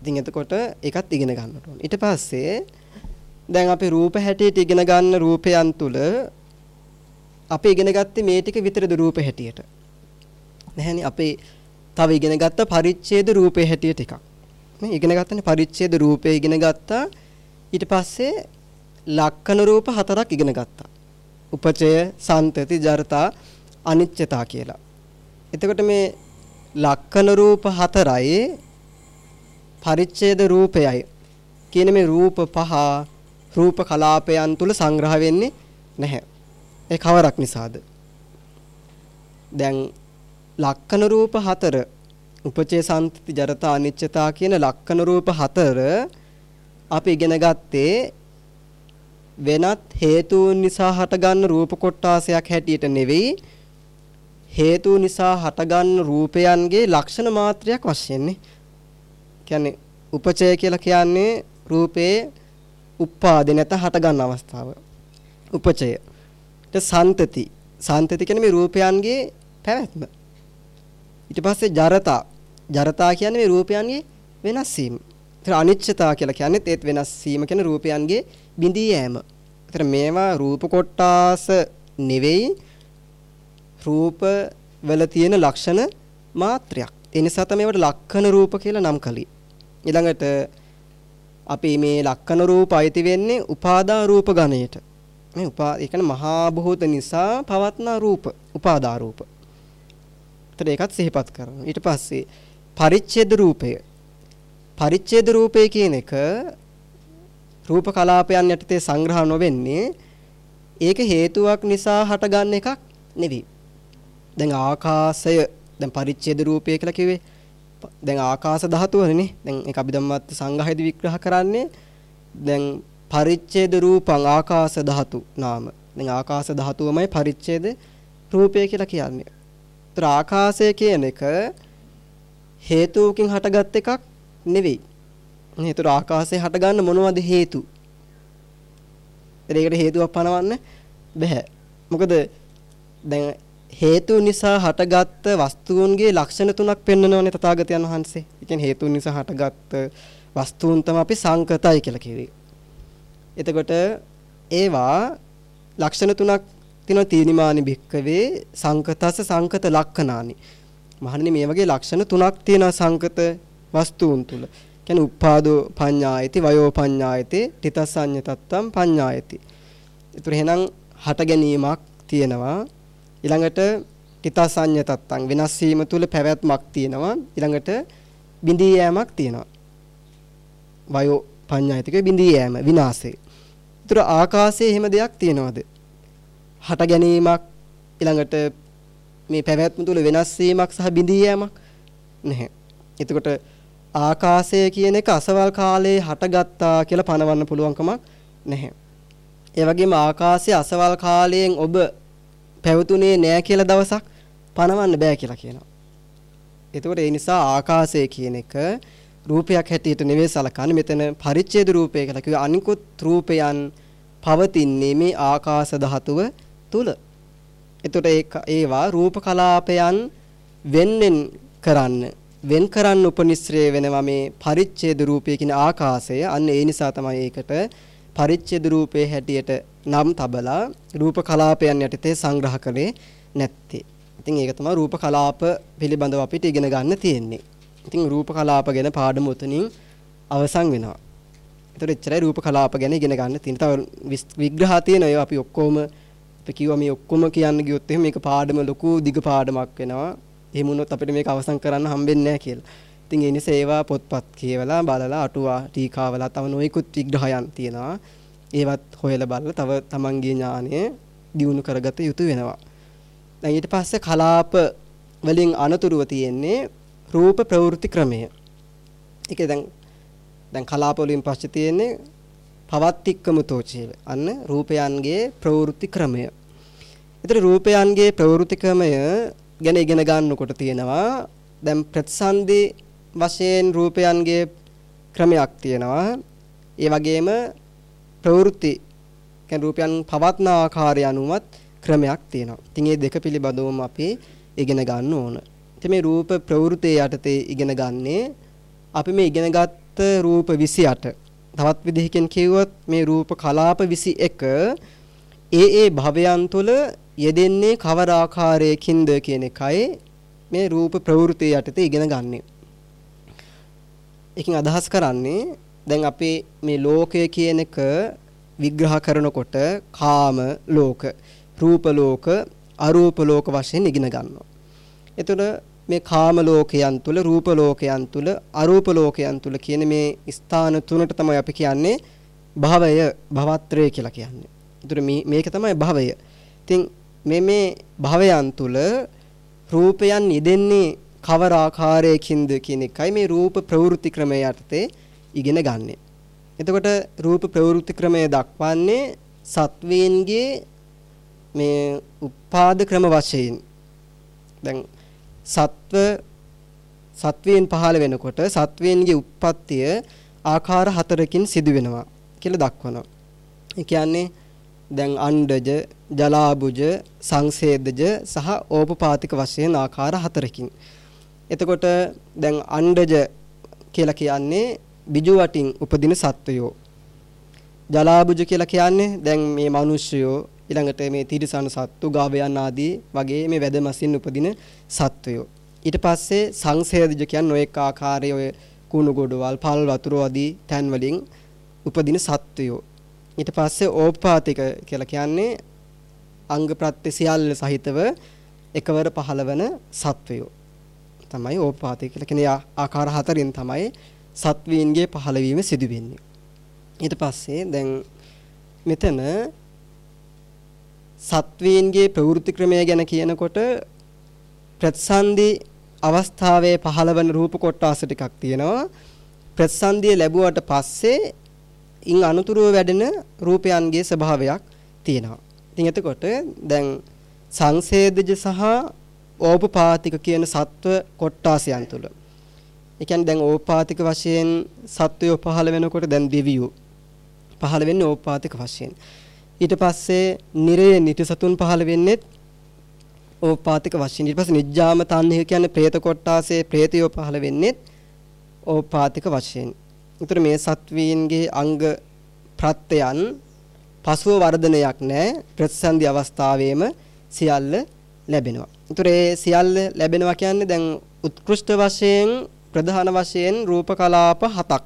ඉතින් එතකොට ඒකත් ඉගෙන ගන්නට ඕන. ඊට පස්සේ දැන් අපි රූප හැටියට ඉගෙන ගන්න රූපයන් තුල අපි ඉගෙන ගත්තේ මේ ටික විතරද රූප හැටියට. නැහැනේ අපේ තව ඉගෙන ගත්ත පරිච්ඡේද රූපේ හැටියට එකක්. මේ ඉගෙන ගත්තනේ පරිච්ඡේද රූපේ ඉගෙන ගත්තා. ඊට පස්සේ ලක්කන රූප හතරක් ඉගෙන ගත්තා. උපචය, සන්තති, ජරතා, අනිච්චතා කියලා. එතකොට මේ ලක්කන රූප හතරයි පරිච්ඡේද රූපයයි කියන මේ රූප පහ රූප කලාපයන් තුල සංග්‍රහ වෙන්නේ නැහැ. ඒ කවරක් නිසාද? දැන් ලක්කන රූප හතර උපචේ සම්පති ජරතා අනිච්චතා කියන ලක්කන රූප හතර අපි ඉගෙන ගත්තේ වෙනත් හේතුන් නිසා හටගන්න රූප කොටාසයක් හැටියට නෙවෙයි හේතු නිසා හටගන්න රූපයන්ගේ ලක්ෂණ මාත්‍රයක් වශයෙන් නේ. කියන්නේ උපචය කියලා කියන්නේ රූපේ උපාදේ නැත හටගන්න අවස්ථාව. උපචය. ඊට සන්තති. සන්තති කියන්නේ මේ රූපයන්ගේ පැවැත්ම. ඊට පස්සේ ජරතා. ජරතා කියන්නේ මේ රූපයන්ගේ වෙනස් වීම. ඒතර අනිච්චතා කියලා කියන්නේ ඒත් වෙනස් වීම කියන රූපයන්ගේ බිඳී යෑම. ඒතර මේවා රූප කොටාස නෙවෙයි රූප වල තියෙන ලක්ෂණ මාත්‍රයක්. ඒ නිසා තමයි ඒවට ලක්ෂණ රූප කියලා නම් කළේ. ඊළඟට අපි මේ ලක්ෂණ රූප අයිති වෙන්නේ උපාදා රූප ගණයට. මේ උපා ඒ කියන්නේ මහා භූත නිසා පවත්නා රූප, උපාදා රූප. ඒතර ඒකත් සිහිපත් කරනවා. ඊට පස්සේ පරිච්ඡේද රූපය. පරිච්ඡේද රූපය කියන එක රූප කලාපයන් යටතේ සංග්‍රහ නොවෙන්නේ ඒක හේතුවක් නිසා හටගන්න එකක් නෙවෙයි. දැන් ආකාශය දැන් පරිච්ඡේද රූපය කියලා කිව්වේ දැන් ආකාශ ධාතුවනේ දැන් ඒක අභිධම්මත් සංග්‍රහයේදී විග්‍රහ කරන්නේ දැන් පරිච්ඡේද රූපං ආකාශ ධාතු නාම දැන් ආකාශ ධාතුවමයි පරිච්ඡේද රූපය කියලා කියන්නේ. ඒතර ආකාශය කියන එක හේතුවකින් හටගත් එකක් නෙවෙයි. ඒතර ආකාශය හටගන්න මොනවද හේතු? ඒකට හේතුවක් පනවන්න බෑ. මොකද දැන් හේතු නිසා හටගත්ත වස්තුන්ගේ ලක්ෂණ තුනක් පෙන්වනවානේ තථාගතයන් වහන්සේ. ඒ කියන්නේ හේතු නිසා හටගත්ත වස්තුන් තමයි අපි සංකතයි කියලා කිව්වේ. එතකොට ඒවා ලක්ෂණ තුනක් තියෙනවා තීනිමානි භික්කවේ සංකතස සංකත ලක්ෂණානි. මහණනි මේ වගේ ලක්ෂණ තුනක් තියෙනවා සංකත වස්තුන් තුල. කියන්නේ උපාදෝ පඤ්ඤායති වයෝ පඤ්ඤායති තිතසඤ්ඤ තත්තම් පඤ්ඤායති. ඒතර එහෙනම් හට ගැනීමක් තියෙනවා ඊළඟට තිතසඤ්ඤ තත්තං. වෙනස් වීම තුල පැවැත්මක් තියෙනවා. ඊළඟට බිඳී යෑමක් තියෙනවා. වයෝ පඤ්ඤායතික බිඳී යෑම විනාශේ ඒතර ආකාශයේ එහෙම දෙයක් තියෙනවද? හට ගැනීමක් ඊළඟට මේ පැවැත්ම තුල වෙනස් වීමක් සහ බිඳී යෑමක් නැහැ. එතකොට ආකාශය කියන එක අසවල් කාලයේ හටගත්තා කියලා පනවන්න පුළුවන් කමක් නැහැ. ඒ වගේම ආකාශයේ අසවල් කාලයෙන් ඔබ පැවතුනේ නෑ කියලා දවසක් පනවන්න බෑ කියලා කියනවා. එතකොට ඒ නිසා ආකාශය කියන එක රූපයක් හැටියට නෙවෙයි සලකන්නේ මෙතන පරිච්ඡේද රූපය කියලා කිව්ව අනිකුත් රූපයන් පවතින්නේ මේ ආකාශ ධාතුව තුල. එතකොට ඒවා රූප කලාපයන් වෙන්වෙන් කරන්න වෙන් කරන්න උපනිශ්‍රේ වෙනවා මේ පරිච්ඡේද රූපය කියන ආකාශය. අන්න ඒ නිසා තමයි ඒකට පරිච්ඡේද රූපේ හැටියට නම් තබලා රූප කලාපයන් යටතේ සංග්‍රහ කළේ නැත්තේ. ඉතින් ඒක තමයි රූප කලාප පිළිබඳව අපිට ඉගෙන ගන්න තියෙන්නේ. ඉතින් රූප කලාප ගැන පාඩම උතනින් අවසන් වෙනවා. ඒතර එච්චරයි රූප කලාප ගැන ඉගෙන ගන්න තියෙන. තව විග්‍රහ තියෙන ඒවා අපි ඔක්කොම අපි කිව්වා මේ ඔක්කොම කියන්න ගියොත් එහෙම මේක පාඩම ලොකු දිග පාඩමක් වෙනවා. එහෙම වුණොත් අපිට මේක අවසන් කරන්න හම්බෙන්නේ නැහැ කියලා. ඉතින් ඒ නිසා ඒවා පොත්පත් කියවලා බලලා අටුවා ටීකාවලා තව නොයෙකුත් විග්‍රහයන් තියෙනවා. ඒවත් හොයලා බලලා තව තමන්ගේ ඥානය දියුණු කරගත යුතු වෙනවා. දැන් ඊට පස්සේ කලාප වලින් අනතුරුව තියෙන්නේ රූප ප්‍රවෘත්ති ක්‍රමය. ඒක දැන් දැන් කලාප වලින් පස්සේ තියෙන්නේ පවත්තික්කමතෝචේ. අන්න රූපයන්ගේ ප්‍රවෘත්ති ක්‍රමය. ඒතර රූපයන්ගේ ප්‍රවෘත්ති ක්‍රමය ගැන ඉගෙන ගන්නකොට තියෙනවා දැන් ප්‍රතිසන්දි වශයෙන් රූපයන්ගේ ක්‍රමයක් තියෙනවා. ඒ වගේම ප්‍රවෘත්ති කියන්නේ රූපයන් පවත්න ආකාරය අනුවත් ක්‍රමයක් තියෙනවා. ඉතින් මේ දෙක පිළිබඳවම අපි ඉගෙන ගන්න ඕන. ඉතින් මේ රූප ප්‍රවෘත්ති යටතේ ඉගෙන ගන්නේ අපි මේ ඉගෙනගත්ත රූප 28 තවත් විදිහකින් කිව්වොත් මේ රූප කලාප 21 ඒ ඒ භවයන් තුළ යෙදෙන්නේ කවර ආකාරයකින්ද කියන එකයි මේ රූප ප්‍රවෘත්ති යටතේ ඉගෙන ගන්නෙ. ඒකෙන් අදහස් කරන්නේ දැන් අපි මේ ලෝකය කියන එක විග්‍රහ කරනකොට කාම ලෝක, රූප ලෝක, අරූප ලෝක වශයෙන් ඉගෙන ගන්නවා. එතකොට මේ කාම ලෝකයන් තුල, රූප ලෝකයන් තුල, අරූප ලෝකයන් තුල කියන මේ ස්ථාන තුනට තමයි අපි කියන්නේ භවය, භවත්‍රය කියලා කියන්නේ. ඒතර මේක තමයි භවය. ඉතින් මේ මේ භවයන් තුල රූපයන් යෙදෙන්නේ කවර ආකාරයකින්ද කියන එකයි මේ රූප ප්‍රවෘත්ති ක්‍රමය යටතේ ඉගෙන ගන්නෙ. එතකොට රූප ප්‍රවෘත්ති ක්‍රමය දක්වන්නේ සත්වයන්ගේ මේ උපාද ක්‍රම වශයෙන් දැන් සත්ව සත්වයන් පහළ වෙනකොට සත්වයන්ගේ උප්පත්තිය ආකාර හතරකින් සිදු වෙනවා කියලා දක්වනවා. ඒ කියන්නේ දැන් අණ්ඩජ, ජලාබුජ, සංසේදජ සහ ඕපපාතික වශයෙන් ආකාර හතරකින්. එතකොට දැන් අණ්ඩජ කියලා කියන්නේ බිජු වටින් උපදින සත්වයෝ. ජලාබුජ කියලා කියන්නේ දැන් මේ මිනිස්සුයෝ ඊළඟට මේ තිරිසන සත්තු, ගාවයන් ආදී වගේ මේ වැදමසින් උපදින සත්වයෝ. ඊට පස්සේ සංසේදජ කියන්නේ ඔය ආකාරයේ ඔය කුණු ගොඩවල්, පල් වතුර ආදී තැන් වලින් උපදින සත්වයෝ. ඊට පස්සේ ඕපපාතික කියලා කියන්නේ අංග ප්‍රත්‍ය සියල්ල සහිතව එකවර පහළවන සත්වයෝ තමයි ඕපපාතික කියලා කියන ආකාර හතරින් තමයි සත්වීන්ගේ පහළවීම සිදු වෙන්නේ. ඊට පස්සේ දැන් මෙතන සත්වීන්ගේ ප්‍රවෘත්ති ක්‍රමය ගැන කියනකොට ප්‍රතිසන්දි අවස්ථාවේ පහළවන රූප කොටස් ටිකක් තියෙනවා. ප්‍රතිසන්දිය ලැබුවට පස්සේ ඉන් අනුතුරුව වැඩෙන රූපයන්ගේ ස්වභාවයක් තියෙනවා. ඉතින් එතකොට දැන් සංසේදජ සහ ඕපපාතික කියන සත්ව කොට්ටාසයන් තුල. ඒ කියන්නේ දැන් ඕපාතික වශයෙන් සත්වය පහළ වෙනකොට දැන් දෙවියෝ පහළ වෙන්නේ ඕපාතික වශයෙන්. ඊට පස්සේ නිරය නිතිසතුන් පහළ වෙන්නේත් ඕපාතික වශයෙන්. ඊට පස්සේ නිජ්ජාම තන්හි කියන්නේ പ്രേත කොට්ටාසේ പ്രേතයෝ පහළ වෙන්නේත් ඕපාතික වශයෙන්. ඒතර මේ සත්වීන්ගේ අංග ප්‍රත්‍යයන් පසුව වර්ධනයක් නැහැ. ප්‍රතිසන්දි අවස්ථාවේම සියල්ල ලැබෙනවා. ඒතර ඒ සියල්ල ලැබෙනවා කියන්නේ දැන් උත්කෘෂ්ඨ වශයෙන් ප්‍රධාන වශයෙන් රූප කලාප හතක්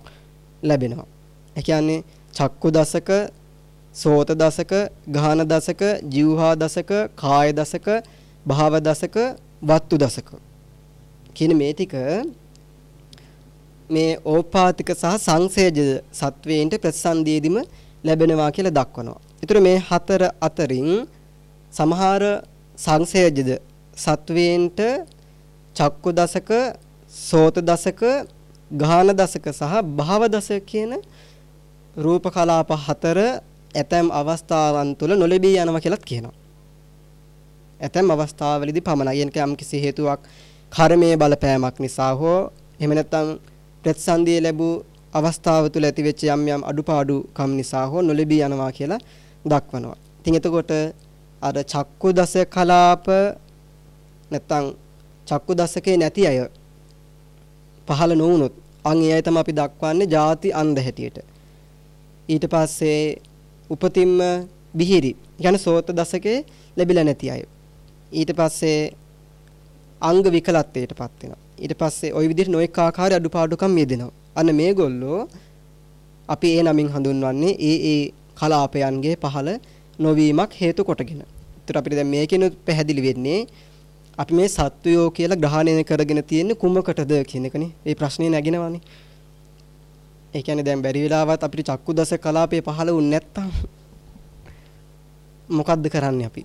ලැබෙනවා. ඒ කියන්නේ චක්කු දසක, සෝත දසක, ගාහන දසක, જીවහා දසක, කාය දසක, භාව දසක, වත්තු දසක. කියන මේ ටික මේ ඕපාතික සහ සංසේජ සත්වයන්ට ප්‍රතිසන්දියේදීම ලැබෙනවා කියලා දක්වනවා. ඒතර මේ හතර අතරින් සමහර සංසේජද සත්වයන්ට චක්කු දසක, සෝත දසක, ගාහන දසක සහ භාව දසක කියන රූප කලාප හතර ඇතැම් අවස්ථාවන් තුල නොලැබී යනවා කියලාත් කියනවා. ඇතැම් අවස්ථාවලදී පමණයි යම් කිසි හේතුවක් කර්මයේ බලපෑමක් නිසා හෝ එහෙම නැත්නම් ප්‍රතිසන්දිය ලැබූ අවස්ථාව තුළ ඇතිවෙච්ච යම් යම් අඩුපාඩුකම් නිසා හෝ නොලැබී යනවා කියලා දක්වනවා. ඉතින් එතකොට අර චක්කු දස කලාප නැත්තම් චක්කු දසකේ නැති අය පහළ නොවුනොත් අන් ඒ අය තමයි අපි දක්වන්නේ ಜಾති අන්ධ හැටියට. ඊට පස්සේ උපතින්ම බිහිරි යන සෝත දශකයේ ලැබිලා නැති අය. ඊට පස්සේ අංග විකලත්වයටපත් වෙනවා. ඊට පස්සේ ওই විදිහට නොඑක ආකාරي අඩුපාඩුකම් මියෙදෙනවා. අන්න මේගොල්ලෝ අපි ඒ නමින් හඳුන්වන්නේ ඒ ඒ කලාපයන්ගේ පහළ නොවීමක් හේතු කොටගෙන. ඒතර අපිට දැන් මේකෙනුත් පැහැදිලි වෙන්නේ අපි මේ සත්වයෝ කියලා ග්‍රහණය කරගෙන තියෙන්නේ කුමකටද කියන එකනේ. මේ ප්‍රශ්නේ නැගෙනවානේ. ඒ කියන්නේ දැන් බැරි වෙලාවත් අපිට චක්කු දස කලාපේ පහළ වුනේ නැත්තම් මොකද්ද කරන්නේ අපි?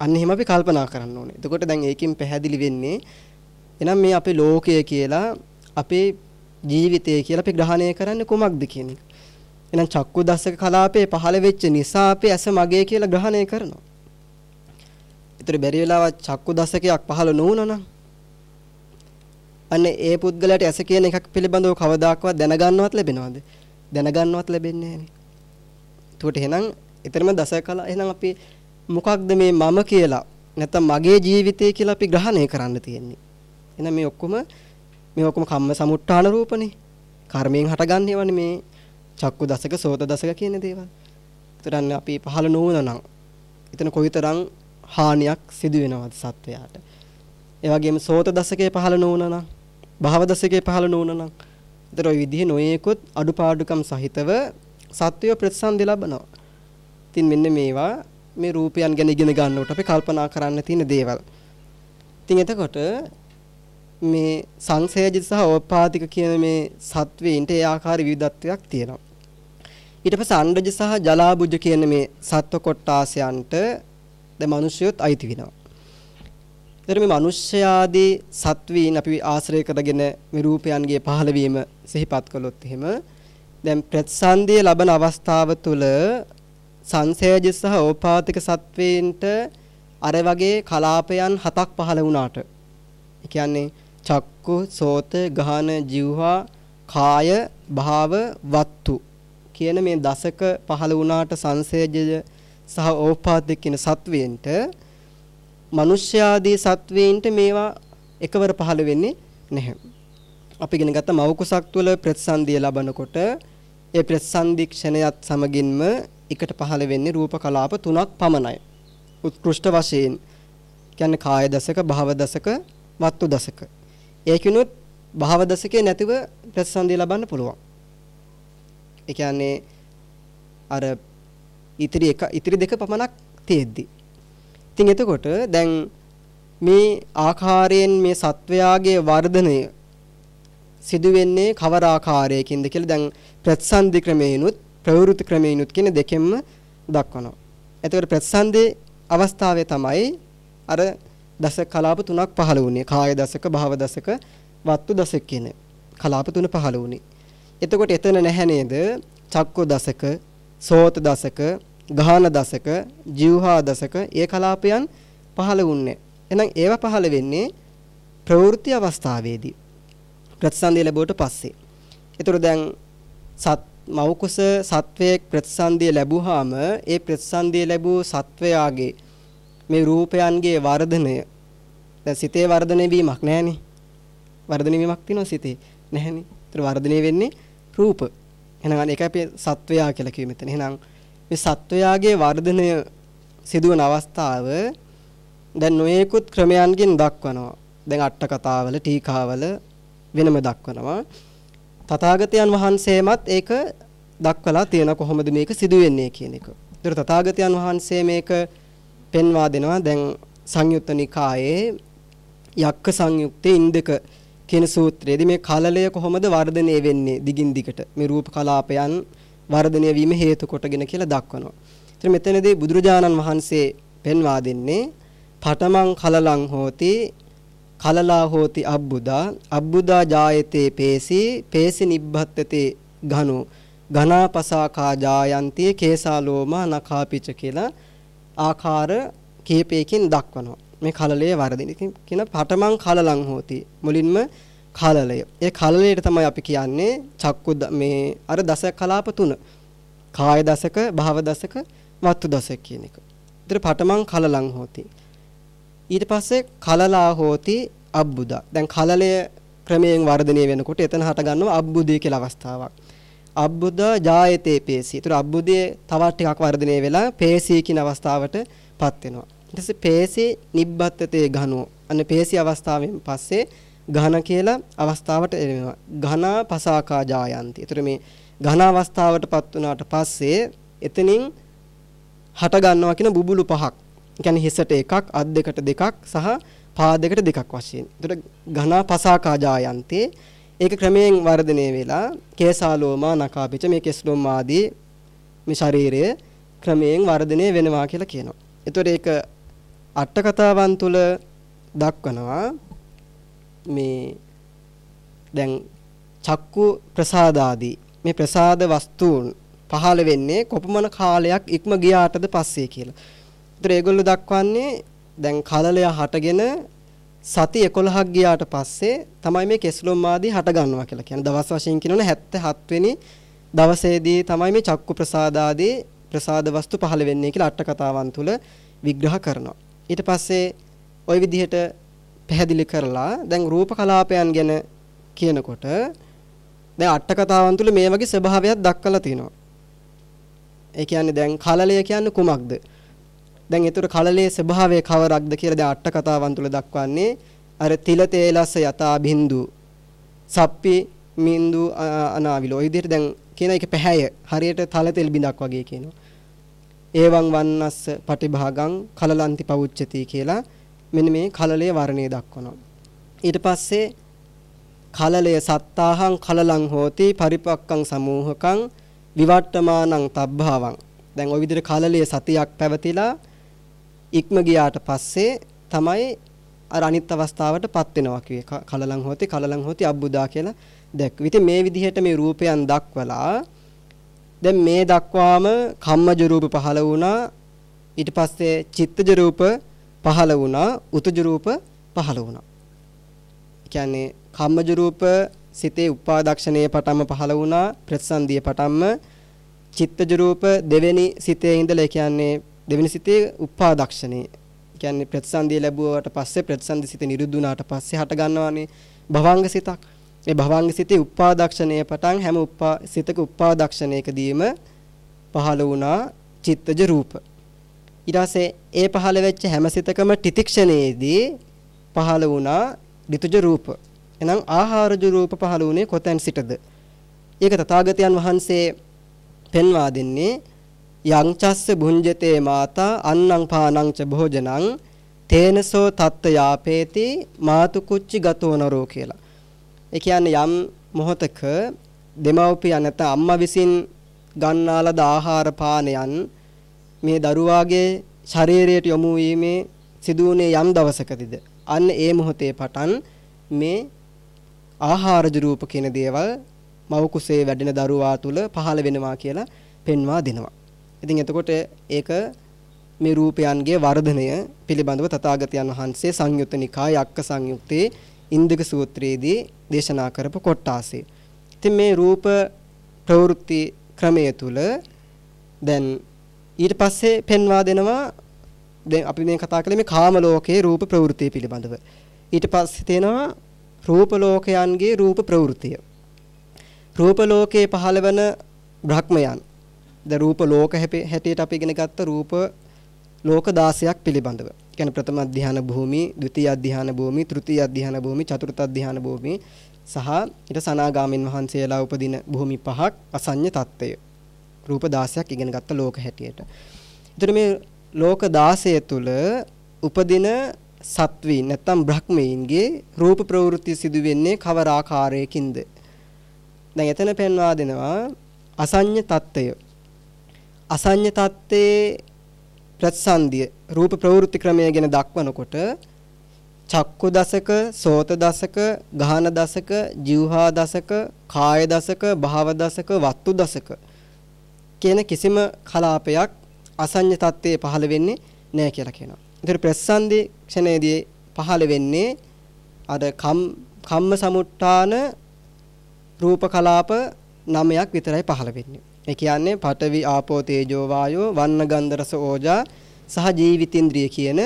අන්න එහෙම අපි කල්පනා කරන්න ඕනේ. එතකොට දැන් ඒකෙන් පැහැදිලි වෙන්නේ එහෙනම් මේ අපේ ලෝකය කියලා අපේ ජීවිතය කියලා අපි ග්‍රහණය කරන්නේ කුමක්ද කියන එක. එහෙනම් චක්කු දසක කලාපේ පහළ වෙච්ච නිසා අපි ඇස මගේ කියලා ග්‍රහණය කරනවා. ඒතර බැරි වෙලාවත් චක්කු දසකයක් පහළ නොවුණා නම් අන්න ඒ පුද්ගලයාට ඇස කියන එකක් පිළිබඳව කවදාකවත් දැනගන්නවත් ලැබෙනවද? දැනගන්නවත් ලැබෙන්නේ නැහැ. ඒකට එහෙනම් ඊතරම දසකලා එහෙනම් අපි මොකක්ද මේ මම කියලා නැත්නම් මගේ ජීවිතය කියලා අපි ග්‍රහණය කරන්න තියෙන්නේ. එහෙනම් මේ ඔක්කොම මේ ඔක්කොම කම්ම සමුට්ඨාන රූපනේ. කර්මයෙන් හටගන්නේවනේ මේ චක්කු දසක සෝත දසක කියන දේවල්. ඒතරන්නේ අපි පහළ නොවුනා නම් එතන කොයිතරම් හානියක් සිදු වෙනවද සත්වයාට. ඒ වගේම සෝත දශකයේ පහළ නොවුනා නම් භාව දශකයේ පහළ නොවුනා නම් ඒතර ওই විදිහේ නොයේකුත් අඩුපාඩුකම් සහිතව සත්වය ප්‍රතිසන්දි ලබනවා. ඉතින් මෙන්න මේවා මේ රූපයන් ගැන ඉගෙන ගන්නකොට අපි කල්පනා කරන්න තියෙන දේවල්. ඉතින් එතකොට මේ සංසේජිත සහ ඕපාතික කියන මේ සත්වයින්ට ඒ ආකාර විවිධත්වයක් තියෙනවා. ඊට පස්සේ අණ්ඩජ සහ ජලාබුජ කියන මේ සත්ව කොට්ටාසයන්ට දැන් මිනිස්සුයොත් අයිති වෙනවා. ඒතර මේ මිනිස්යාදී සත්වීන් අපි ආශ්‍රය කරගෙන මේ රූපයන්ගේ පහළවීම සිහිපත් කළොත් එහෙම දැන් ප්‍රතිසන්දිය ලබන අවස්ථාව තුළ සංසේජ සහ ඕපාතික සත්වීන්ට අර වගේ කලාපයන් හතක් පහළ වුණාට ඒ කියන්නේ චක්කු සෝත ගහන જીවහා කාය භාව වත්තු කියන මේ දසක පහළ වුණාට සංසේජය සහ ඕපාතික කියන සත්වයන්ට මිනිස්යාදී සත්වයන්ට මේවා එකවර පහළ වෙන්නේ නැහැ. අපි ඉගෙන ගත්ත මව කුසක් තුළ ප්‍රතිසන්දිය ලබනකොට ඒ ප්‍රතිසන්දි ක්ෂණයත් සමගින්ම එකට පහළ වෙන්නේ රූප කලාප තුනක් පමණයි. උත්කෘෂ්ඨ වශයෙන් කියන්නේ කාය දසක, භව දසක, වත්තු දසක. ඒකිනුත් භව දසකේ නැතිව ප්‍රතිසන්දිය ලබන්න පුළුවන්. ඒ කියන්නේ අර ඉතිරි එක ඉතිරි දෙක පමණක් තියෙද්දි. ඉතින් එතකොට දැන් මේ ආකාරයෙන් මේ සත්වයාගේ වර්ධනය සිදු වෙන්නේ කවර ආකාරයකින්ද කියලා දැන් ප්‍රතිසන්දි ක්‍රමේනුත් ප්‍රවෘත්ති ක්‍රමේනුත් කියන දෙකෙන්ම දක්වනවා. එතකොට ප්‍රතිසන්දි අවස්ථාවේ තමයි අර දස කලාප තුනක් පහළ වුණේ. කාය දසක, භාව දසක, වත්තු දසක කියන කලාප තුන පහළ වුණේ. එතකොට එතන නැහැ නේද? චක්කු දසක, සෝත දසක, ගාහන දසක, જીවහා දසක ඒ කලාපයන් පහළ වුණේ. එහෙනම් ඒවා පහළ වෙන්නේ ප්‍රවෘත්ති අවස්ථාවේදී. ප්‍රතිසන්දිය ලැබුවට පස්සේ. ඒතර දැන් සත් මෞකුස සත්වයේ ප්‍රතිසන්දිය ලැබුවාම ඒ ප්‍රතිසන්දිය ලැබූ සත්වයාගේ මේ රූපයන්ගේ වර්ධනය දැන් සිතේ වර්ධනය වීමක් නැහෙනි. වර්ධනය වීමක් තියෙනවා සිතේ. නැහෙනි. ඒතර වර්ධනය වෙන්නේ රූප. එහෙනම් අනේක අපි සත්වයා කියලා කිව්වෙ මෙතන. එහෙනම් මේ සත්වයාගේ වර්ධනය සිදුවන අවස්ථාව දැන් නොයෙකුත් ක්‍රමයන්ගෙන් දක්වනවා. දැන් අට කතාවල ටීකාවල වෙනම දක්වනවා. තථාගතයන් වහන්සේමත් ඒක දක්වලා තියෙන කොහොමද මේක සිදු වෙන්නේ කියන එක. ඒතර තථාගතයන් වහන්සේ මේක පෙන්වා දෙනවා. දැන් සංයුත්ත නිකායේ යක්ක සංයුක්තේ ඉන්දක කියන සූත්‍රයේදී මේ කලලය කොහොමද වර්ධනය වෙන්නේ දිගින් දිගට මේ රූප කලාපයන් වර්ධනය වීම හේතු කොටගෙන කියලා දක්වනවා. ඉතින් මෙතනදී බුදුරජාණන් වහන්සේ පෙන්වා දෙන්නේ පඨමං කලලං හෝති කලලා හෝති අබ්බුදා අබ්බුදා ජායතේ පේසි පේසි නිබ්බත්තතේ ඝනු ඝනාපසාකා ජායන්ති කේසාලෝමා නඛාපිච කියලා ආකාර කීපයකින් දක්වනවා. මේ කලලයේ වර්ධින කියන පඨමං කලලං හෝති මුලින්ම කලලය. ඒ කලලයට තමයි අපි කියන්නේ චක්කු මේ අර දස කලාප තුන. කාය දසක, භව දසක, වත්තු දසක කියන එක. ඒතර පඨමං කලලං හෝති. ඊට පස්සේ කලලා හෝති අබ්බුදා. දැන් කලලය ක්‍රමයෙන් වර්ධනය වෙනකොට එතන හට ගන්නවා අබ්බුදේ කියලා අවස්ථාවක්. අබ්බුද ජායතේ පේසි. ඒතර අබ්බුදේ තවත් ටිකක් වර්ධනය වෙලා පේසි කියන අවස්ථාවටපත් වෙනවා. ඊට පස්සේ පේසි නිබ්බත්තතේ ඝනෝ. අන්න පේසි අවස්ථාවෙන් පස්සේ ඝන කියලා අවස්ථාවට එනවා. ඝනා පසාකා ජායන්ති. ඒතර මේ ඝන අවස්ථාවටපත් වුණාට පස්සේ එතනින් හට ගන්නවා කියන බුබුලු පහක්. ඒ කියන්නේ හිසට එකක්, අත් දෙකට දෙකක් සහ පාදයකට දෙකක් වශයෙන්. ඒතර ඝනා පසාකා ජායන්ති. ඒක ක්‍රමයෙන් වර්ධනය වෙලා කේසාලෝමා නකාපිච මේ කෙස්ලොම් ආදී මේ ශරීරය ක්‍රමයෙන් වර්ධනය වෙනවා කියලා කියනවා. ඒතර ඒක අට කතාවන් තුල දක්වනවා මේ දැන් චක්කු ප්‍රසාදාදී මේ ප්‍රසාද වස්තුන් පහළ වෙන්නේ කොපමණ කාලයක් ඉක්ම ගියාටද පස්සේ කියලා. ඒතර ඒගොල්ලෝ දක්වන්නේ දැන් කලලය හටගෙන සති 11ක් ගියාට පස්සේ තමයි මේ කෙස්ලොම් ආදී හට ගන්නවා කියලා කියන්නේ. දවස් වශයෙන් කියනවනේ 77 වෙනි දවසේදී තමයි මේ චක්කු ප්‍රසාදාදී ප්‍රසාද වස්තු පහළ වෙන්නේ කියලා අට කතාවන් තුල විග්‍රහ කරනවා. ඊට පස්සේ ওই විදිහට පැහැදිලි කරලා දැන් රූප කලාපයන් ගැන කියනකොට දැන් අට කතාවන් තුල මේ වගේ ස්වභාවයක් දක්වලා තිනවා. ඒ කියන්නේ දැන් කලලය කියන්නේ කුමක්ද? දැන් ඒතර කලලයේ ස්වභාවය කවරක්ද කියලා දැන් අට කතාවන් තුල දක්වන්නේ අර තිල තේලස්ස යතා බින්දු සප්පි මින්දු අනාවිල ඔය විදිහට දැන් කියන එක පැහැය හරියට තල තෙල් බිඳක් වගේ කියනවා. ඒවං වන්නස්ස පටිභාගං කලලන්ති පවුච්චති කියලා මෙන්න මේ කලලයේ වර්ණය දක්වනවා. ඊට පස්සේ කලලය සත්තාහං කලලං හෝති පරිපක්කං සමූහකං විවට්ටමානං තබ්භාවං දැන් ওই විදිහට කලලයේ සතියක් පැවතිලා ඉක්ම ගියාට පස්සේ තමයි අර අනිත් අවස්ථාවටපත් වෙනවා කියේ කලලං හොති කලලං හොති අබ්බුදා කියලා දැක්ව. ඉතින් මේ විදිහට මේ රූපයන් දක්වලා දැන් මේ දක්වාම කම්මජ රූප පහළ වුණා ඊට පස්සේ චිත්තජ රූප පහළ වුණා උතුජ රූප පහළ වුණා. කියන්නේ කම්මජ රූප සිතේ උපාදක්ෂණයේ පටන්ම පහළ වුණා ප්‍රතිසන්දියේ පටන්ම චිත්තජ රූප දෙවෙනි සිතේ ඉඳලා කියන්නේ දෙවෙනි සිතේ උපාදක්ෂණේ කියන්නේ ප්‍රතිසන්දිය ලැබුවාට පස්සේ ප්‍රතිසන්දි සිත නිරුද්ධ වුණාට පස්සේ හට ගන්නවානේ භවංග සිතක්. ඒ භවංග සිතේ උපාදක්ෂණයේ පටන් හැම උපා සිතක උපාදක්ෂණයකදීම පහළ වුණා චිත්තජ රූප. ඊට පස්සේ ඒ පහළ වෙච්ච හැම සිතකම ටිතික්ෂණයේදී පහළ වුණා ඍතුජ රූප. එහෙනම් ආහාරජ රූප පහළ වුණේ කොතෙන් සිටද? ඒක තථාගතයන් වහන්සේ පෙන්වා දෙන්නේ යං චස්ස භුංජතේ මාතා අන්නං පානං ච භෝජනං තේනසෝ තත්ත යාපේති මාතු කුච්චි ගතෝ නරෝ කියලා. ඒ කියන්නේ යම් මොහතක දෙමව්පියන් නැත්නම් අම්මා විසින් ගන්නා ලද ආහාර පානයන් මේ දරුවාගේ ශරීරයට යොමු වීමේ සිදුවුනේ යම් දවසකදීද අන්න ඒ මොහොතේ පටන් මේ ආහාරජ රූප කියන දේවල් මව කුසේ වැඩෙන දරුවා තුල පහළ වෙනවා කියලා පෙන්වා දෙනවා. ඉතින් එතකොට ඒක මේ රූපයන්ගේ වර්ධනය පිළිබඳව තථාගතයන් වහන්සේ සංයුත්ත නිකාය අක්ක සංයුත්තේ ඉන්දක සූත්‍රයේදී දේශනා කරපු කොටාසේ. ඉතින් මේ රූප ප්‍රවෘත්ති ක්‍රමය තුල දැන් ඊට පස්සේ පෙන්වා දෙනවා දැන් අපි මේ කතා කළේ මේ කාම ලෝකයේ රූප ප්‍රවෘත්ති පිළිබඳව. ඊට පස්සේ තේනවා රූප ලෝකයන්ගේ රූප ප්‍රවෘත්තිය. රූප ලෝකයේ පහළවන බ්‍රහ්මයන්. ද රූප ලෝක හැටියට අපි ඉගෙන ගත්ත රූප ලෝක 16ක් පිළිබඳව. කියන්නේ ප්‍රථම අධ්‍යාන භූමි, ද්විතීයික අධ්‍යාන භූමි, තෘතීයික අධ්‍යාන භූමි, චතුර්ථ අධ්‍යාන භූමි සහ ඊට සනාගාමින් වහන්සේලා උපදින භූමි පහක් අසඤ්ඤ තත්ත්වය. රූප 16ක් ඉගෙන ගත්ත ලෝක හැටියට. එතකොට මේ ලෝක 16 තුල උපදින සත්වීන් නැත්තම් බ්‍රහ්මීන්ගේ රූප ප්‍රවෘත්ති සිදු වෙන්නේ කවර ආකාරයකින්ද? දැන් එතන පෙන්වා දෙනවා අසඤ්ඤ තත්ත්වය. අසඤ්ඤ තත්ත්වයේ ප්‍රතිසන්දිය රූප ප්‍රවෘත්ති ක්‍රමය ගැන දක්වනකොට චක්කු දසක, සෝත දසක, ගාහන දසක, ජීවහා දසක, කාය දසක, භාව දසක, වත්තු දසක කියන කිසිම කලාපයක් අසඤ්ඤ தත්ත්වයේ පහළ වෙන්නේ නැහැ කියලා කියනවා. ඒතර ප්‍රසන්දි ක්ෂණයේදී පහළ වෙන්නේ අර කම්ම සමුට්ටාන රූප කලාප නමයක් විතරයි පහළ වෙන්නේ. ඒ කියන්නේ පඨවි ආපෝ තේජෝ වායෝ වන්න ගන්ධ රස ඕජා සහ ජීවිතින්ද්‍රිය කියන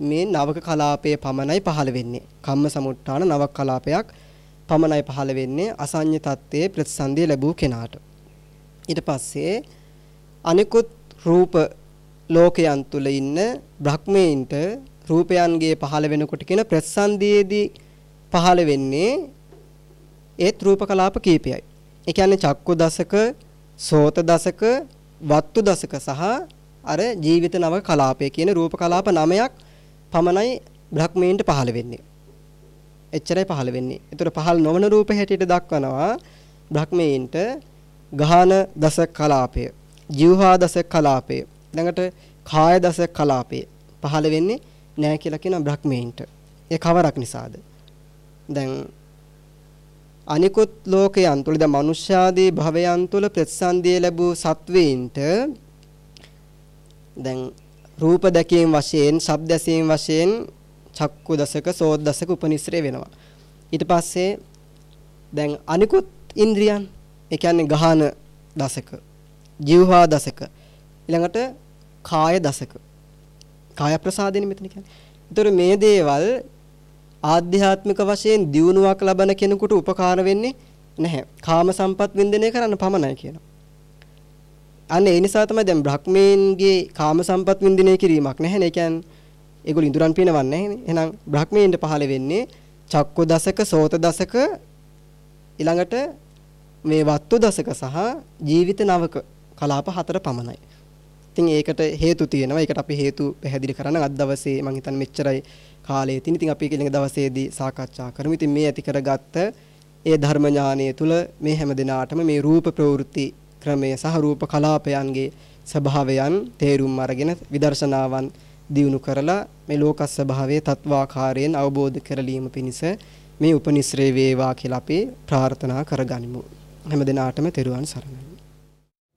මේ නවක කලාපයේ පමණයි පහළ වෙන්නේ. කම්ම සමුට්ඨාන නවක කලාපයක් පමණයි පහළ වෙන්නේ අසඤ්ඤ තත්ත්වයේ ප්‍රතිසන්දිය ලැබූ කෙනාට. ඊට පස්සේ අනිකුත් රූප ලෝකයන් තුල ඉන්න බ්‍රහ්මීන්ට රූපයන්ගේ පහළ වෙනකොට කියන ප්‍රතිසන්දියේදී පහළ වෙන්නේ ඒත් රූප කලාප කීපයයි. ඒ කියන්නේ චක්කු දසක සෝත දසක, වත්තු දසක සහ අර ජීවිත නව කලාපය කියන රූප කලාප නමයක් පමණයි බ්‍රහ්මීන්ට පහළ වෙන්නේ. එච්චරයි පහළ වෙන්නේ. ඒතර පහළ නොවන රූප හැටියට දක්වනවා බ්‍රහ්මීන්ට ගාහන දසක කලාපය, ජීවහා දසක කලාපය, ළඟට කාය දසක කලාපය පහළ වෙන්නේ නැහැ කියලා කියන බ්‍රහ්මීන්ට. ඒ කවරක් නිසාද? දැන් අනිකුත් ලෝකයන් තුළ දැන් මනුෂ්‍යාදී භවයන් තුළ ප්‍රතිසන්දිය ලැබූ සත්වයින්ට දැන් රූප දැකීම වශයෙන්, ශබ්ද ඇසීම වශයෙන් චක්කු දසක, සෝත් දසක උපනිශ්‍රේ වෙනවා. ඊට පස්සේ දැන් අනිකුත් ඉන්ද්‍රියන් ඒ කියන්නේ ගහන දසක, જીවහා දසක, ඊළඟට කාය දසක. කාය ප්‍රසාදිනේ මෙතන කියන්නේ. ඒතර මේ දේවල් ආධ්‍යාත්මික වශයෙන් දියුණුවක් ලබන කෙනෙකුට උපකාර වෙන්නේ නැහැ. කාම සම්පත් වින්දනය කරන්න පමණයි කියනවා. අන්න ඒ නිසා තමයි දැන් බ්‍රහ්මීන්ගේ කාම සම්පත් වින්දනය කිරීමක් නැහැ නේ. කියන්නේ ඒගොල්ලෝ ඉඳුරන් පිනවන්නේ නැහැනේ. එහෙනම් බ්‍රහ්මීන්ට පහළ වෙන්නේ චක්ක දසක, සෝත දසක ඊළඟට මේ වත්තු දසක සහ ජීවිත නවක කලාප හතර පමණයි. ඉතින් ඒකට හේතු තියෙනවා. ඒකට අපි හේතු පැහැදිලි කරන්න අද දවසේ මම හිතන්නේ මෙච්චරයි කාලේ තියෙන. ඉතින් අපි ඊළඟ දවසේදී සාකච්ඡා කරමු. ඉතින් මේ ඇති කරගත්ත ඒ ධර්ම ඥානය තුල මේ හැම දිනාටම මේ රූප ප්‍රවෘත්ති ක්‍රමය සහ රූප කලාපයන්ගේ ස්වභාවයන් තේරුම් අරගෙන විදර්ශනාවන් දියුණු කරලා මේ ලෝක ස්වභාවයේ තත්වාකාරයෙන් අවබෝධ කරලීම පිණිස මේ උපනිශ්‍රේ වේවා කියලා අපි ප්‍රාර්ථනා කරගනිමු. හැම දෙනාටම තෙරුවන් සරණයි.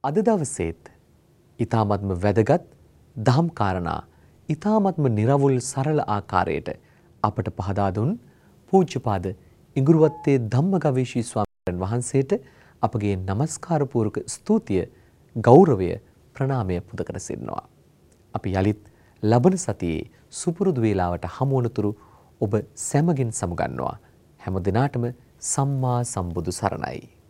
අද දවසේත් ඊ타මත්ම වැදගත් දහම් කාරණා ඊ타මත්ම निराවුල් සරල ආකාරයට අපට පහදා දුන් පූජ්‍යපාද ඉඟුරුවත්තේ ධම්මගවීෂී ස්වාමීන් වහන්සේට අපගේ নমස්කාර පූර්වක ස්තුතිය ගෞරවය ප්‍රණාමය පුද කර සිටිනවා. අපි යලිත් ලබන සතියේ සුපුරුදු වේලාවට හමු වනතුරු ඔබ සැමගින් සමුගන්නවා. හැම දිනාටම සම්මා සම්බුදු සරණයි